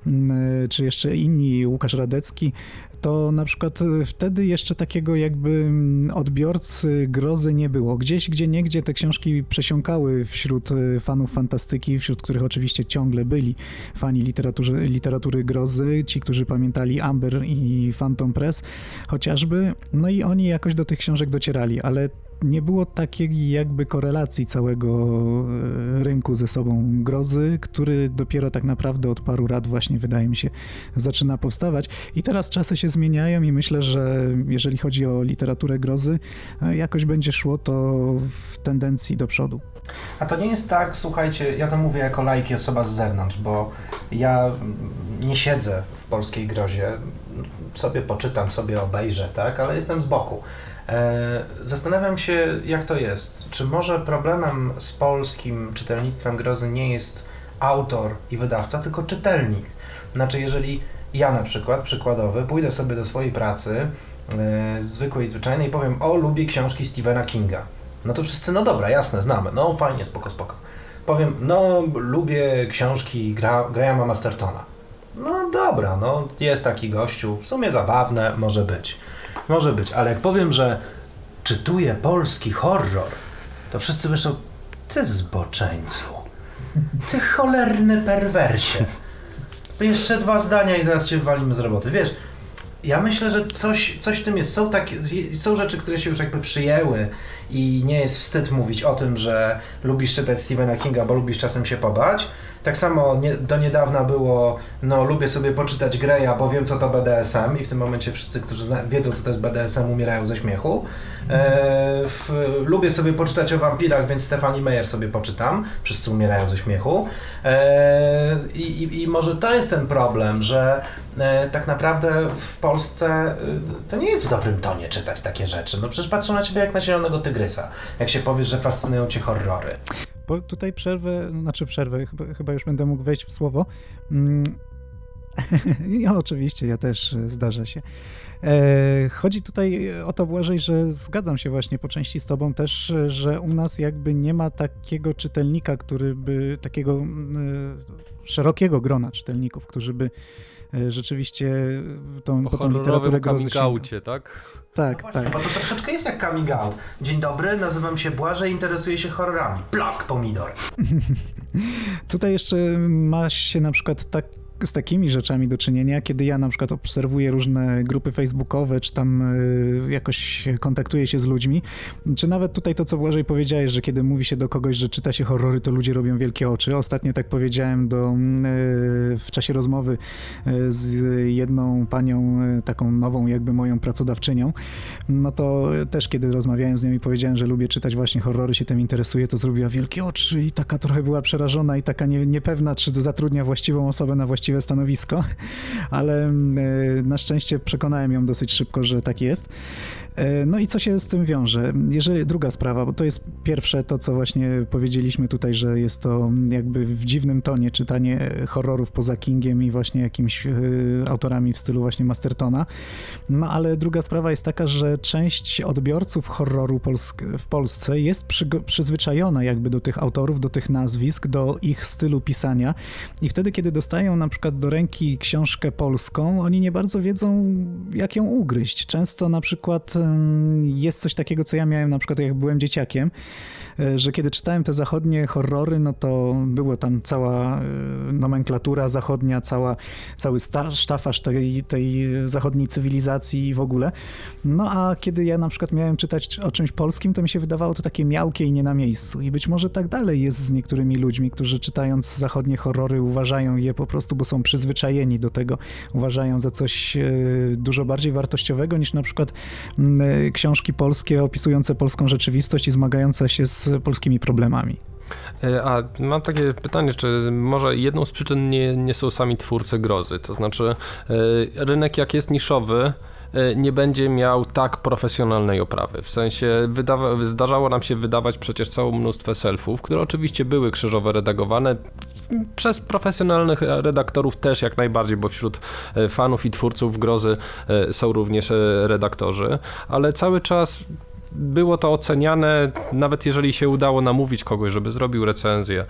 mm, czy jeszcze inni, Łukasz Radecki, to na przykład wtedy jeszcze jeszcze takiego jakby mm, odbiorcy grozy nie było. Gdzieś, gdzie niegdzie te książki przesiąkały wśród y, fanów fantastyki, wśród których oczywiście ciągle byli fani literatury, literatury grozy, ci, którzy pamiętali Amber i Phantom Press chociażby, no i oni jakoś do tych książek docierali, ale nie było takiej jakby korelacji całego e, rynku ze sobą grozy, który dopiero tak naprawdę od paru lat właśnie wydaje mi się zaczyna powstawać. I teraz czasy się zmieniają i myślę, że jeżeli chodzi o literaturę grozy, e, jakoś będzie szło to w tendencji do przodu. A to nie jest tak, słuchajcie, ja to mówię jako laik i osoba z zewnątrz, bo ja nie siedzę w polskiej grozie, sobie poczytam, sobie obejrzę, tak, ale jestem z boku. E, zastanawiam się, jak to jest. Czy może problemem z polskim czytelnictwem grozy nie jest autor i wydawca, tylko czytelnik? Znaczy, jeżeli ja na przykład, przykładowy, pójdę sobie do swojej pracy, yy, zwykłej, zwyczajnej i powiem, o, lubię książki Stephena Kinga. No to wszyscy, no dobra, jasne, znamy, no fajnie, spoko, spoko. Powiem, no, lubię książki Gra Grahama Mastertona. No dobra, no, jest taki gościu, w sumie zabawne, może być. Może być, ale jak powiem, że czytuję polski horror, to wszyscy myślą, ty zboczeńcu, ty cholerny perwersie. Jeszcze dwa zdania i zaraz cię walimy z roboty. Wiesz, ja myślę, że coś, coś w tym jest. Są, takie, są rzeczy, które się już jakby przyjęły i nie jest wstyd mówić o tym, że lubisz czytać Stephena Kinga, bo lubisz czasem się pobać. Tak samo nie, do niedawna było, no lubię sobie poczytać Greya, bo wiem co to BDSM i w tym momencie wszyscy, którzy zna, wiedzą co to jest BDSM umierają ze śmiechu. E, w, lubię sobie poczytać o wampirach, więc Stefani Meyer sobie poczytam. Wszyscy umierają ze śmiechu. E, i, I może to jest ten problem, że e, tak naprawdę w Polsce e, to nie jest w dobrym tonie czytać takie rzeczy. No przecież patrzą na ciebie jak na zielonego tygrysa, jak się powiesz, że fascynują cię horrory. Bo tutaj przerwę, znaczy przerwę, chyba, chyba już będę mógł wejść w słowo. Mm. *laughs* ja, oczywiście, ja też e, zdarza się. E, chodzi tutaj o to, Błażej, że zgadzam się właśnie po części z tobą też, że u nas jakby nie ma takiego czytelnika, który by, takiego e, szerokiego grona czytelników, którzy by e, rzeczywiście tą, po, tą literaturę grozy tak? Tak, no tak. Bo to troszeczkę jest jak coming out. Dzień dobry, nazywam się Błażej, interesuję się horrorami. Plask pomidor. *laughs* Tutaj jeszcze ma się na przykład tak z takimi rzeczami do czynienia, kiedy ja na przykład obserwuję różne grupy facebookowe, czy tam y, jakoś kontaktuję się z ludźmi, czy nawet tutaj to, co Błażej powiedziałeś, że kiedy mówi się do kogoś, że czyta się horrory, to ludzie robią wielkie oczy. Ostatnio tak powiedziałem do, y, w czasie rozmowy y, z jedną panią, taką nową jakby moją pracodawczynią, no to też kiedy rozmawiałem z nią i powiedziałem, że lubię czytać właśnie horrory, się tym interesuje, to zrobiła wielkie oczy i taka trochę była przerażona i taka nie, niepewna, czy zatrudnia właściwą osobę na właściwą właściwe stanowisko, *laughs* ale e, na szczęście przekonałem ją dosyć szybko, że tak jest. E, no i co się z tym wiąże? Jeżeli druga sprawa, bo to jest pierwsze to, co właśnie powiedzieliśmy tutaj, że jest to jakby w dziwnym tonie czytanie horrorów poza Kingiem i właśnie jakimiś e, autorami w stylu właśnie Mastertona. No ale druga sprawa jest taka, że część odbiorców horroru Polsk w Polsce jest przyzwyczajona jakby do tych autorów, do tych nazwisk, do ich stylu pisania i wtedy, kiedy dostają na do ręki książkę polską, oni nie bardzo wiedzą, jak ją ugryźć. Często na przykład jest coś takiego, co ja miałem na przykład jak byłem dzieciakiem, że kiedy czytałem te zachodnie horrory, no to było tam cała e, nomenklatura zachodnia, cała, cały sztafaż tej, tej zachodniej cywilizacji i w ogóle. No a kiedy ja na przykład miałem czytać o czymś polskim, to mi się wydawało to takie miałkie i nie na miejscu. I być może tak dalej jest z niektórymi ludźmi, którzy czytając zachodnie horrory uważają je po prostu, bo są przyzwyczajeni do tego, uważają za coś e, dużo bardziej wartościowego niż na przykład E, książki polskie opisujące polską rzeczywistość i zmagające się z polskimi problemami. E, a mam takie pytanie, czy może jedną z przyczyn nie, nie są sami twórcy grozy? To znaczy, e, rynek jak jest niszowy, nie będzie miał tak profesjonalnej oprawy. W sensie wydawa- zdarzało nam się wydawać przecież całą mnóstwo selfów, które oczywiście były krzyżowo redagowane, przez profesjonalnych redaktorów też jak najbardziej, bo wśród e, fanów i twórców grozy e, są również e, redaktorzy, ale cały czas było to oceniane, nawet jeżeli się udało namówić kogoś, żeby zrobił recenzję,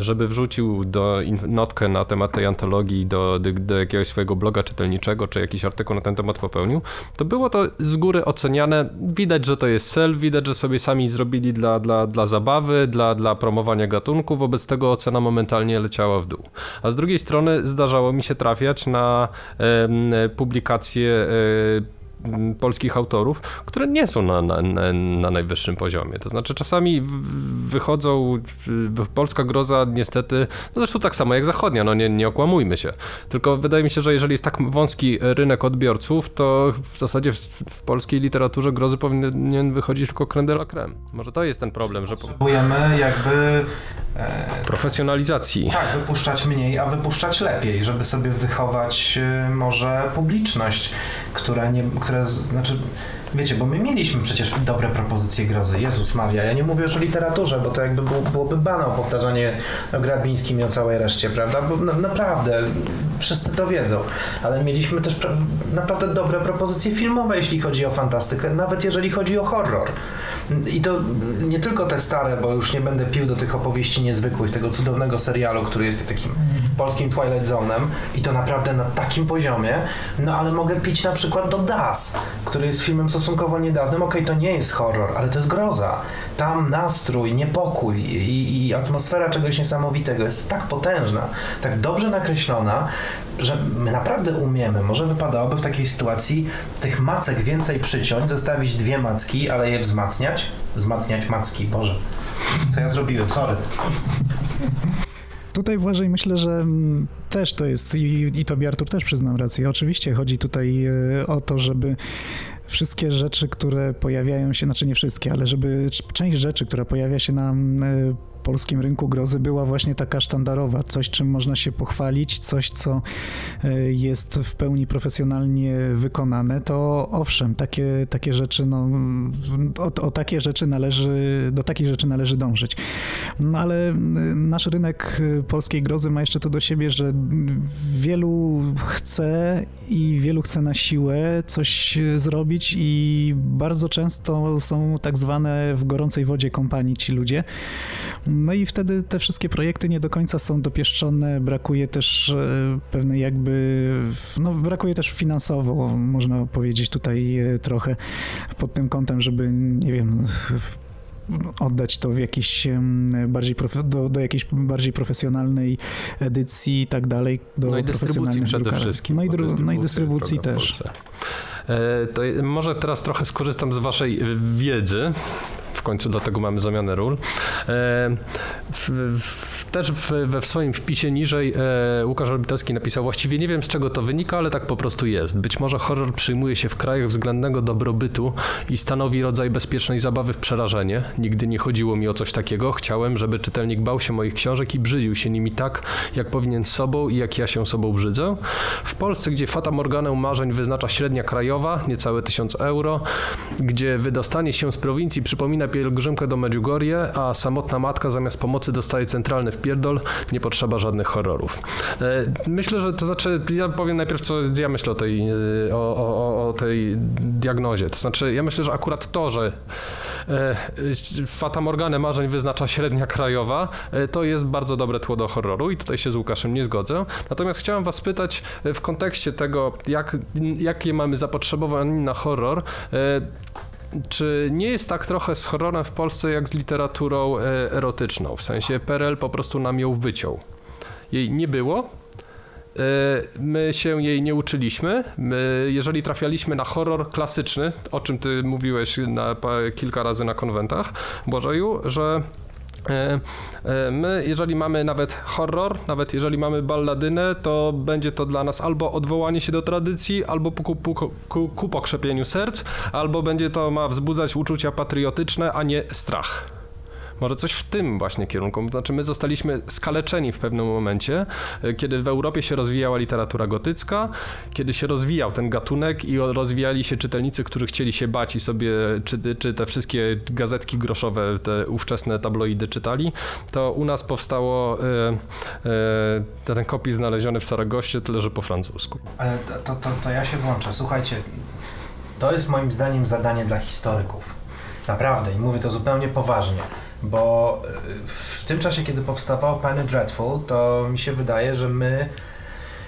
żeby wrzucił do notkę na temat tej antologii do, do, jakiegoś swojego bloga czytelniczego, czy jakiś artykuł na ten temat popełnił, to było to z góry oceniane. Widać, że to jest cel, widać, że sobie sami zrobili dla, dla, dla zabawy, dla, dla promowania gatunku, wobec tego ocena momentalnie leciała w dół. A z drugiej strony zdarzało mi się trafiać na e, publikacje e, polskich autorów, które nie są na, na, na, najwyższym poziomie. To znaczy czasami wychodzą, polska groza niestety, no zresztą tak samo jak zachodnia, no nie, nie okłamujmy się. Tylko wydaje mi się, że jeżeli jest tak wąski rynek odbiorców, to w zasadzie w, w polskiej literaturze grozy powinien wychodzić tylko creme de la creme. Może to jest ten problem, że... Potrzebujemy jakby... E, profesjonalizacji. Tak, wypuszczać mniej, a wypuszczać lepiej, żeby sobie wychować e, może publiczność, która nie... Która które, znaczy, wiecie, bo my mieliśmy przecież dobre propozycje grozy. Jezus Maria, ja nie mówię już o literaturze, bo to jakby było, byłoby banał powtarzanie o Grabińskim i o całej reszcie, prawda? Bo na, naprawdę, wszyscy to wiedzą. Ale mieliśmy też pra naprawdę dobre propozycje filmowe, jeśli chodzi o fantastykę, nawet jeżeli chodzi o horror. I to nie tylko te stare, bo już nie będę pił do tych opowieści niezwykłych, tego cudownego serialu, który jest takim polskim Twilight Zone'em i to naprawdę na takim poziomie, no ale mogę pić na przykład do Das, który jest filmem stosunkowo niedawnym. Okej, okay, to nie jest horror, ale to jest groza. Tam nastrój, niepokój i, i atmosfera czegoś niesamowitego jest tak potężna, tak dobrze nakreślona, że my naprawdę umiemy. Może wypadałoby w takiej sytuacji tych macek więcej przyciąć, zostawić dwie macki, ale je wzmacniać. Wzmacniać macki, Boże. Co ja zrobiłem? Sorry. Tutaj Błażej myślę, że mm, też to jest i, i tobie Artur też przyznam rację. Oczywiście chodzi tutaj e, o to, żeby wszystkie rzeczy, które pojawiają się, znaczy nie wszystkie, ale żeby część rzeczy, która pojawia się na e, polskim rynku grozy była właśnie taka sztandarowa, coś czym można się pochwalić, coś co e, jest w pełni profesjonalnie wykonane, to owszem, takie, takie rzeczy, no, o, o takie rzeczy należy, do takich rzeczy należy dążyć. No ale e, nasz rynek e, polskiej grozy ma jeszcze to do siebie, że wielu chce i wielu chce na siłę coś zrobić i bardzo często są tak zwane w gorącej wodzie kompanii ci ludzie. No i wtedy te wszystkie projekty nie do końca są dopieszczone, brakuje też e, pewnej jakby, no brakuje też finansowo, można powiedzieć tutaj e, trochę pod tym kątem, żeby, nie wiem, oddać to w jakiś bardziej do, do jakiejś bardziej profesjonalnej edycji i tak dalej. Do no i dystrybucji przede wszystkim. No i, no i dystrybucji też. E, to może teraz trochę skorzystam z waszej wiedzy w końcu dlatego mamy zamianę ról. E, też we w swoim wpisie niżej e, Łukasz Orbitowski napisał, właściwie nie wiem z czego to wynika, ale tak po prostu jest. Być może horror przyjmuje się w krajach względnego dobrobytu i stanowi rodzaj bezpiecznej zabawy w przerażenie. Nigdy nie chodziło mi o coś takiego. Chciałem, żeby czytelnik bał się moich książek i brzydził się nimi tak, jak powinien sobą i jak ja się sobą brzydzę. W Polsce, gdzie Fata Morganę marzeń wyznacza średnia krajowa, niecałe 1000 euro, gdzie wydostanie się z prowincji przypomina pielgrzymkę do Medjugorje, a samotna matka zamiast pomocy dostaje centralny wpierdol, nie potrzeba żadnych horrorów. E, Myślę, że to znaczy, ja powiem najpierw, co ja myślę o tej, e, o, o, o tej diagnozie. To znaczy, ja myślę, że akurat to, że e, Fata Morgane marzeń wyznacza średnia krajowa, to jest bardzo dobre tło do horroru i tutaj się z Łukaszem nie zgodzę. Natomiast chciałem was spytać e, w kontekście tego, jak, jakie mamy zapotrzebowanie na horror, e, czy nie jest tak trochę z horrorem w Polsce jak z literaturą e, erotyczną? W sensie PRL po prostu nam ją wyciął. Jej nie było. e, My się jej nie uczyliśmy. My, jeżeli trafialiśmy na horror klasyczny, o czym ty mówiłeś na, kilka razy na konwentach, Błażeju, że My, jeżeli mamy nawet horror, nawet jeżeli mamy balladynę, to będzie to dla nas albo odwołanie się do tradycji, albo ku, ku, ku, ku pokrzepieniu serc, albo będzie to ma wzbudzać uczucia patriotyczne, a nie strach. Może coś w tym właśnie kierunku. Znaczy, my zostaliśmy skaleczeni w pewnym momencie, e, kiedy w Europie się rozwijała literatura gotycka, kiedy się rozwijał ten gatunek i rozwijali się czytelnicy, którzy chcieli się bać i sobie, czy, czy te wszystkie gazetki groszowe, te ówczesne tabloidy czytali, to u nas powstało e, e, ten rękopis znaleziony w Saragoście, tyle że po francusku. Ale to, to, to ja się włączę. Słuchajcie, to jest moim zdaniem zadanie dla historyków. Naprawdę i mówię to zupełnie poważnie, bo y, w tym czasie, kiedy powstawało Penny Dreadful, to mi się wydaje, że my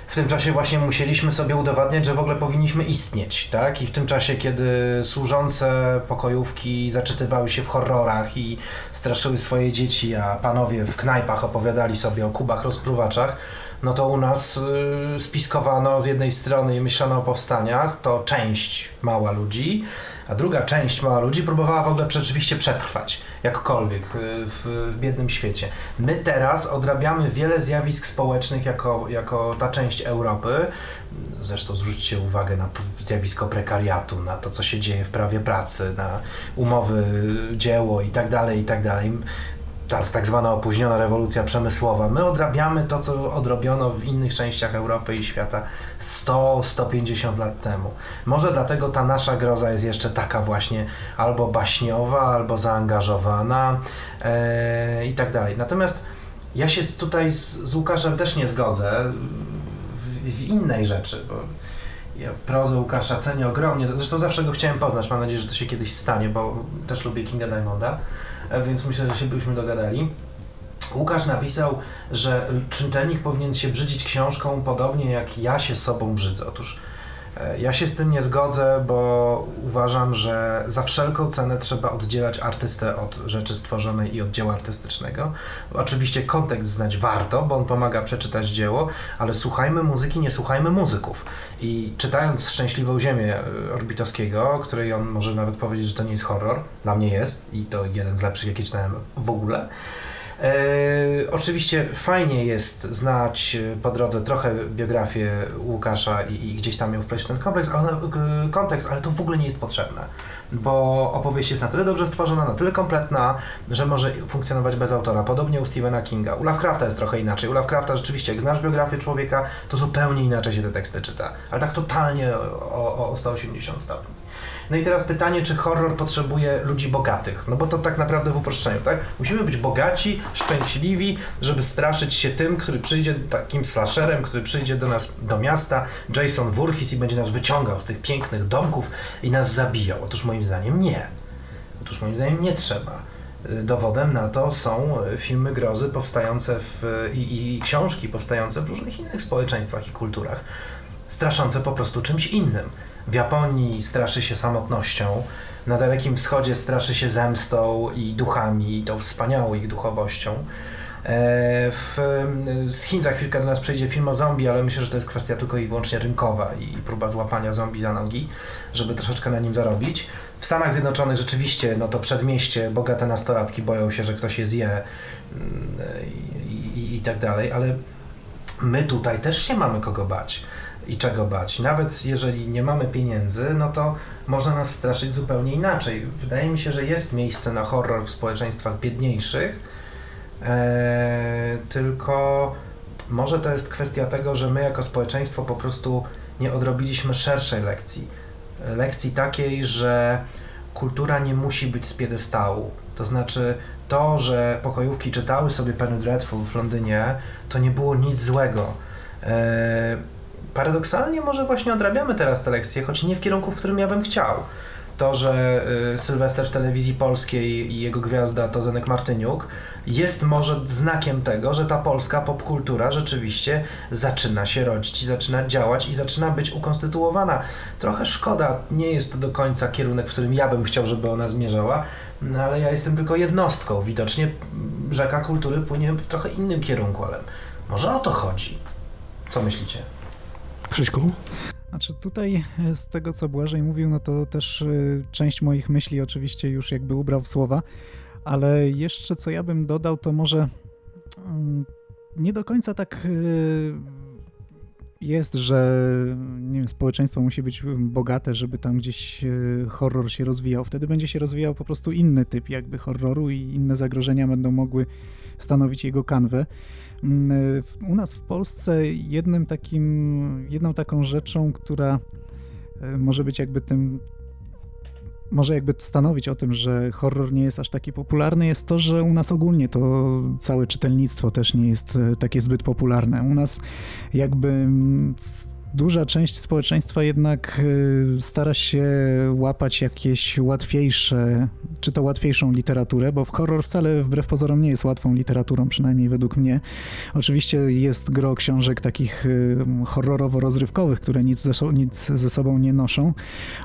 w tym czasie właśnie musieliśmy sobie udowadniać, że w ogóle powinniśmy istnieć, tak? I w tym czasie, kiedy służące pokojówki zaczytywały się w horrorach i straszyły swoje dzieci, a panowie w knajpach opowiadali sobie o kubach rozpruwaczach, no to u nas y, spiskowano z jednej strony i myślano o powstaniach, to część mała ludzi, a druga część mała ludzi próbowała w ogóle rzeczywiście przetrwać, jakkolwiek y, w, w biednym świecie. My teraz odrabiamy wiele zjawisk społecznych jako, jako ta część Europy. Zresztą zwróćcie uwagę na zjawisko prekariatu, na to, co się dzieje w prawie pracy, na umowy, dzieło i tak dalej, i tak dalej ta tak zwana opóźniona rewolucja przemysłowa. My odrabiamy to, co odrobiono w innych częściach Europy i świata 100-150 lat temu. Może dlatego ta nasza groza jest jeszcze taka właśnie albo baśniowa, albo zaangażowana e, i tak dalej. Natomiast ja się tutaj z, z Łukaszem też nie zgodzę w, w innej rzeczy, bo ja prozę Łukasza cenię ogromnie. Zresztą zawsze go chciałem poznać. Mam nadzieję, że to się kiedyś stanie, bo też lubię Kinga Diamonda, więc myślę, że się byśmy dogadali. Łukasz napisał, że czytelnik powinien się brzydzić książką podobnie jak ja się sobą brzydzę. Otóż e, ja się z tym nie zgodzę, bo uważam, że za wszelką cenę trzeba oddzielać artystę od rzeczy stworzonej i od dzieła artystycznego. Oczywiście kontekst znać warto, bo on pomaga przeczytać dzieło, ale słuchajmy muzyki, nie słuchajmy muzyków. I czytając Szczęśliwą Ziemię e, Orbitowskiego, której on może nawet powiedzieć, że to nie jest horror, dla mnie jest i to jeden z lepszych, jakie czytałem w ogóle. E, oczywiście fajnie jest znać e, po drodze trochę biografię Łukasza i, i gdzieś tam ją wpleść w ten kompleks, ale, e, kontekst, ale to w ogóle nie jest potrzebne, bo opowieść jest na tyle dobrze stworzona, na tyle kompletna, że może funkcjonować bez autora. Podobnie u Stephena Kinga. U Lovecrafta jest trochę inaczej. U Lovecrafta rzeczywiście, jak znasz biografię człowieka, to zupełnie inaczej się te teksty czyta, ale tak totalnie o, o, o 180 stopni. No i teraz pytanie, czy horror potrzebuje ludzi bogatych? No bo to tak naprawdę w uproszczeniu, tak? Musimy być bogaci, szczęśliwi, żeby straszyć się tym, który przyjdzie, takim slasherem, który przyjdzie do nas, do miasta, Jason Voorhees i będzie nas wyciągał z tych pięknych domków i nas zabijał. Otóż moim zdaniem nie. Otóż moim zdaniem nie trzeba. Dowodem na to są y, filmy grozy powstające w, i, i książki powstające w różnych innych społeczeństwach i kulturach, straszące po prostu czymś innym. W Japonii straszy się samotnością, na Dalekim Wschodzie straszy się zemstą i duchami, i tą wspaniałą ich duchowością. E, W, z Chin za chwilkę do nas przyjdzie film o zombie, ale myślę, że to jest kwestia tylko i wyłącznie rynkowa i próba złapania zombie za nogi, żeby troszeczkę na nim zarobić. W Stanach Zjednoczonych rzeczywiście, no to przedmieście, bogate nastolatki boją się, że ktoś je zje mm, i, i, tak dalej, ale my tutaj też się mamy kogo bać i czego bać. Nawet jeżeli nie mamy pieniędzy, no to można nas straszyć zupełnie inaczej. Wydaje mi się, że jest miejsce na horror w społeczeństwach biedniejszych, e, tylko może to jest kwestia tego, że my jako społeczeństwo po prostu nie odrobiliśmy szerszej lekcji. Lekcji takiej, że kultura nie musi być z piedestału. To znaczy, to, że pokojówki czytały sobie Penny Dreadful w Londynie, to nie było nic złego. E, paradoksalnie może właśnie odrabiamy teraz te lekcje, choć nie w kierunku, w którym ja bym chciał. To, że y, Sylwester w telewizji polskiej i jego gwiazda to Zenek Martyniuk jest może znakiem tego, że ta polska popkultura rzeczywiście zaczyna się rodzić i zaczyna działać i zaczyna być ukonstytuowana. Trochę szkoda, nie jest to do końca kierunek, w którym ja bym chciał, żeby ona zmierzała, no ale ja jestem tylko jednostką. Widocznie rzeka kultury płynie w trochę innym kierunku, ale może o to chodzi. Co myślicie? Krzyśku? Znaczy tutaj e, z tego, co Błażej mówił, no to też e, część moich myśli oczywiście już jakby ubrał w słowa, ale jeszcze co ja bym dodał, to może mm, nie do końca tak e, jest, że nie wiem, społeczeństwo musi być bogate, żeby tam gdzieś horror się rozwijał. Wtedy będzie się rozwijał po prostu inny typ jakby horroru i inne zagrożenia będą mogły stanowić jego kanwę. Mm, u nas w Polsce jednym takim, jedną taką rzeczą, która e, może być jakby tym może jakby stanowić o tym, że horror nie jest aż taki popularny, jest to, że u nas ogólnie to całe czytelnictwo też nie jest e, takie zbyt popularne. U nas jakby mm, duża część społeczeństwa jednak y, stara się łapać jakieś łatwiejsze, czy to łatwiejszą literaturę, bo horror wcale wbrew pozorom nie jest łatwą literaturą, przynajmniej według mnie. Oczywiście jest gro książek takich y, horrorowo-rozrywkowych, które nic ze, nic ze sobą nie noszą,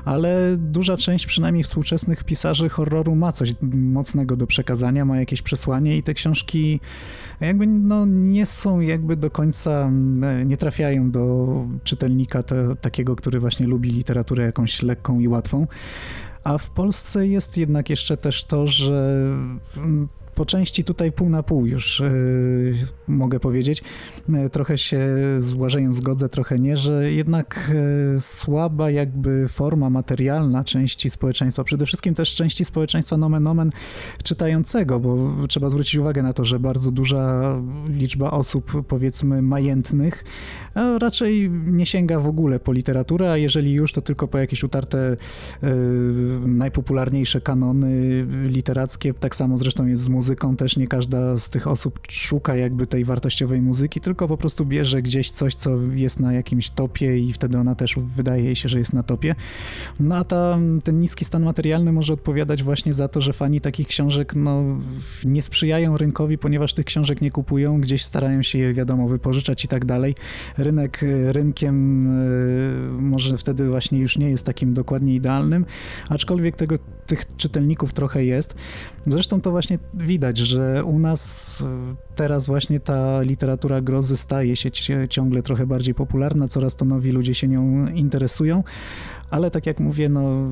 ale duża część przynajmniej współczesnych pisarzy horroru ma coś mocnego do przekazania, ma jakieś przesłanie i te książki jakby no, nie są jakby do końca, nie trafiają do czytelnika te, takiego, który właśnie lubi literaturę jakąś lekką i łatwą. A w Polsce jest jednak jeszcze też to, że po części tutaj pół na pół już yy, mogę powiedzieć. Yy, trochę się z Błażejem zgodzę, trochę nie, że jednak yy, słaba jakby forma materialna części społeczeństwa, przede wszystkim też części społeczeństwa nomen omen czytającego, bo trzeba zwrócić uwagę na to, że bardzo duża liczba osób powiedzmy majętnych raczej nie sięga w ogóle po literaturę, a jeżeli już, to tylko po jakieś utarte najpopularniejsze kanony literackie, tak samo zresztą jest z muzyką też nie każda z tych osób szuka jakby tej wartościowej muzyki, tylko po prostu bierze gdzieś coś, co jest na jakimś topie i wtedy ona też wydaje się, że jest na topie. No a ta, ten niski stan materialny może odpowiadać właśnie za to, że fani takich książek no, nie sprzyjają rynkowi, ponieważ tych książek nie kupują, gdzieś starają się je wiadomo wypożyczać i tak dalej. Rynek e, rynkiem e, może wtedy właśnie już nie jest takim dokładnie idealnym, aczkolwiek tego, tych czytelników trochę jest. Zresztą to właśnie widać, że u nas e, teraz właśnie ta literatura grozy staje się ciągle trochę bardziej popularna, coraz to nowi ludzie się nią interesują, ale tak jak mówię, no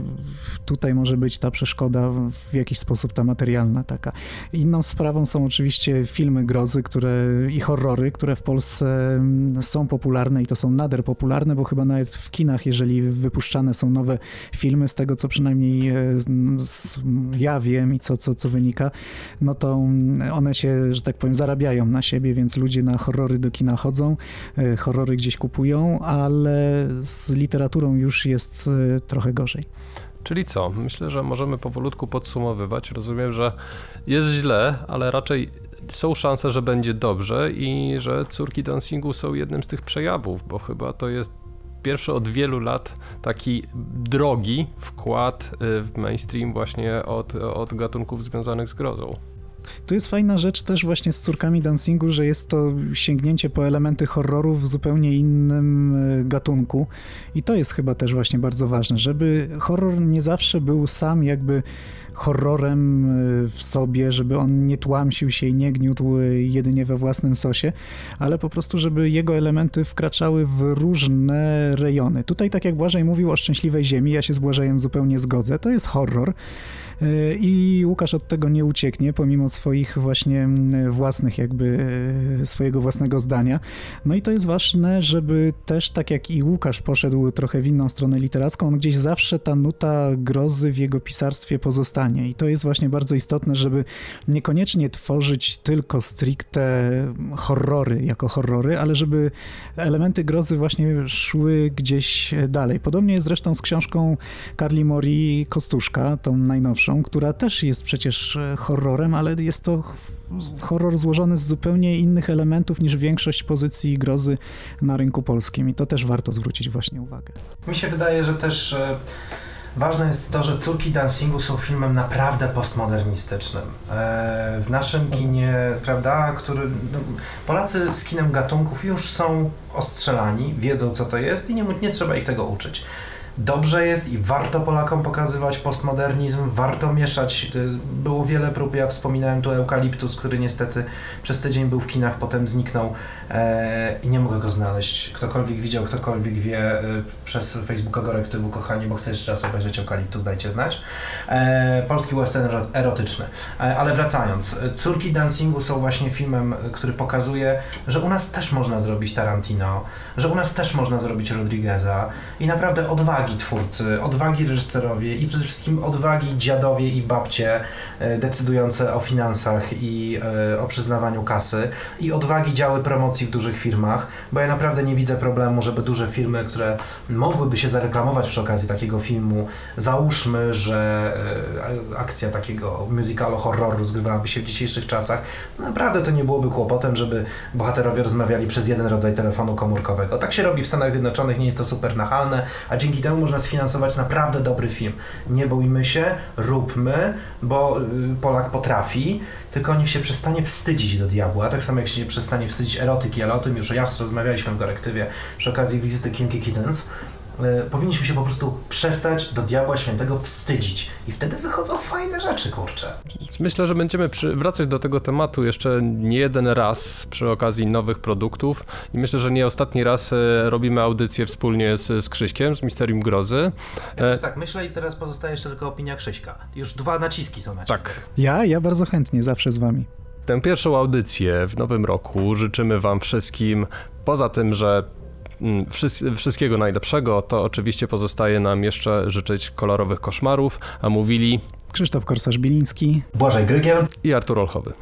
tutaj może być ta przeszkoda w jakiś sposób ta materialna taka. Inną sprawą są oczywiście filmy grozy, które i horrory, które w Polsce mm, są popularne i to są nader popularne, bo chyba nawet w kinach, jeżeli wypuszczane są nowe filmy, z tego co przynajmniej e, ja wiem i co, co, co wynika, no to mm, one się, że tak powiem, zarabiają na siebie, więc ludzie na horrory do kina chodzą, e, horrory gdzieś kupują, ale z literaturą już jest Y, trochę gorzej. Czyli co? Myślę, że możemy powolutku podsumowywać. Rozumiem, że jest źle, ale raczej są szanse, że będzie dobrze i że córki dancingu są jednym z tych przejawów, bo chyba to jest pierwszy od wielu lat taki drogi wkład y, w mainstream właśnie od, od gatunków związanych z grozą. Tu jest fajna rzecz też właśnie z córkami dancingu, że jest to sięgnięcie po elementy horroru w zupełnie innym e, gatunku i to jest chyba też właśnie bardzo ważne, żeby horror nie zawsze był sam jakby horrorem y, w sobie, żeby on nie tłamsił się i nie gniótł y, jedynie we własnym sosie, ale po prostu, żeby jego elementy wkraczały w różne rejony. Tutaj, tak jak Błażej mówił o Szczęśliwej Ziemi, ja się z Błażejem zupełnie zgodzę, to jest horror i Łukasz od tego nie ucieknie, pomimo swoich właśnie własnych jakby, y, swojego własnego zdania. No i to jest ważne, żeby też tak jak i Łukasz poszedł trochę w inną stronę literacką, on gdzieś zawsze ta nuta grozy w jego pisarstwie pozostanie i to jest właśnie bardzo istotne, żeby niekoniecznie tworzyć tylko stricte horrory jako horrory, ale żeby elementy grozy właśnie szły gdzieś dalej. Podobnie jest zresztą z książką Carly Mori Kostuszka, tą najnowszą, która też jest przecież e, horrorem, ale jest to horror złożony z zupełnie innych elementów niż większość pozycji grozy na rynku polskim i to też warto zwrócić właśnie uwagę. Mi się wydaje, że też e, ważne jest to, że Córki Dancingu są filmem naprawdę postmodernistycznym. E, w naszym kinie, prawda, który... No, Polacy z kinem gatunków już są ostrzelani, wiedzą co to jest i nie, nie trzeba ich tego uczyć. Dobrze jest i warto Polakom pokazywać postmodernizm, warto mieszać. Y, Było wiele prób, ja wspominałem tu Eukaliptus, który niestety przez tydzień był w kinach, potem zniknął e, i nie mogę go znaleźć. Ktokolwiek widział, ktokolwiek wie, y, przez Facebooka Korektywu, kochani, bo chcę jeszcze raz obejrzeć Eukaliptus, dajcie znać. E, polski western ero- erotyczny. E, ale wracając, y, Córki Dancingu są właśnie filmem, y, który pokazuje, że u nas też można zrobić Tarantino, że u nas też można zrobić Rodrigueza i naprawdę odwagi twórcy, odwagi reżyserowie i przede wszystkim odwagi dziadowie i babcie e, decydujące o finansach i e, o przyznawaniu kasy i odwagi działy promocji w dużych firmach, bo ja naprawdę nie widzę problemu, żeby duże firmy, które mogłyby się zareklamować przy okazji takiego filmu, załóżmy, że e, akcja takiego musicalu horroru rozgrywałaby się w dzisiejszych czasach, naprawdę to nie byłoby kłopotem, żeby bohaterowie rozmawiali przez jeden rodzaj telefonu komórkowego. Tak się robi w Stanach Zjednoczonych, nie jest to super nachalne, a dzięki temu można sfinansować naprawdę dobry film. Nie bójmy się, róbmy, bo y, Polak potrafi, tylko niech się przestanie wstydzić do diabła, tak samo jak się nie przestanie wstydzić erotyki, ale o tym już raz rozmawialiśmy w korektywie przy okazji wizyty Kinky Kittens. Y, Powinniśmy się po prostu przestać do diabła świętego wstydzić. I wtedy wychodzą fajne rzeczy, kurczę. Myślę, że będziemy przy, wracać do tego tematu jeszcze nie jeden raz przy okazji nowych produktów i myślę, że nie ostatni raz e, robimy audycję wspólnie z, z Krzyśkiem, z Misterium Grozy. Ja E, też tak myślę i teraz pozostaje jeszcze tylko opinia Krzyśka. Już dwa naciski są na ciebie. tak, Ja, ja bardzo chętnie, zawsze z wami. Tę pierwszą audycję w nowym roku życzymy Wam wszystkim, poza tym, że wszystkiego najlepszego, to oczywiście pozostaje nam jeszcze życzyć kolorowych koszmarów, a mówili Krzysztof Korsarz-Biliński, Błażej Grygiel. i Artur Olchowy.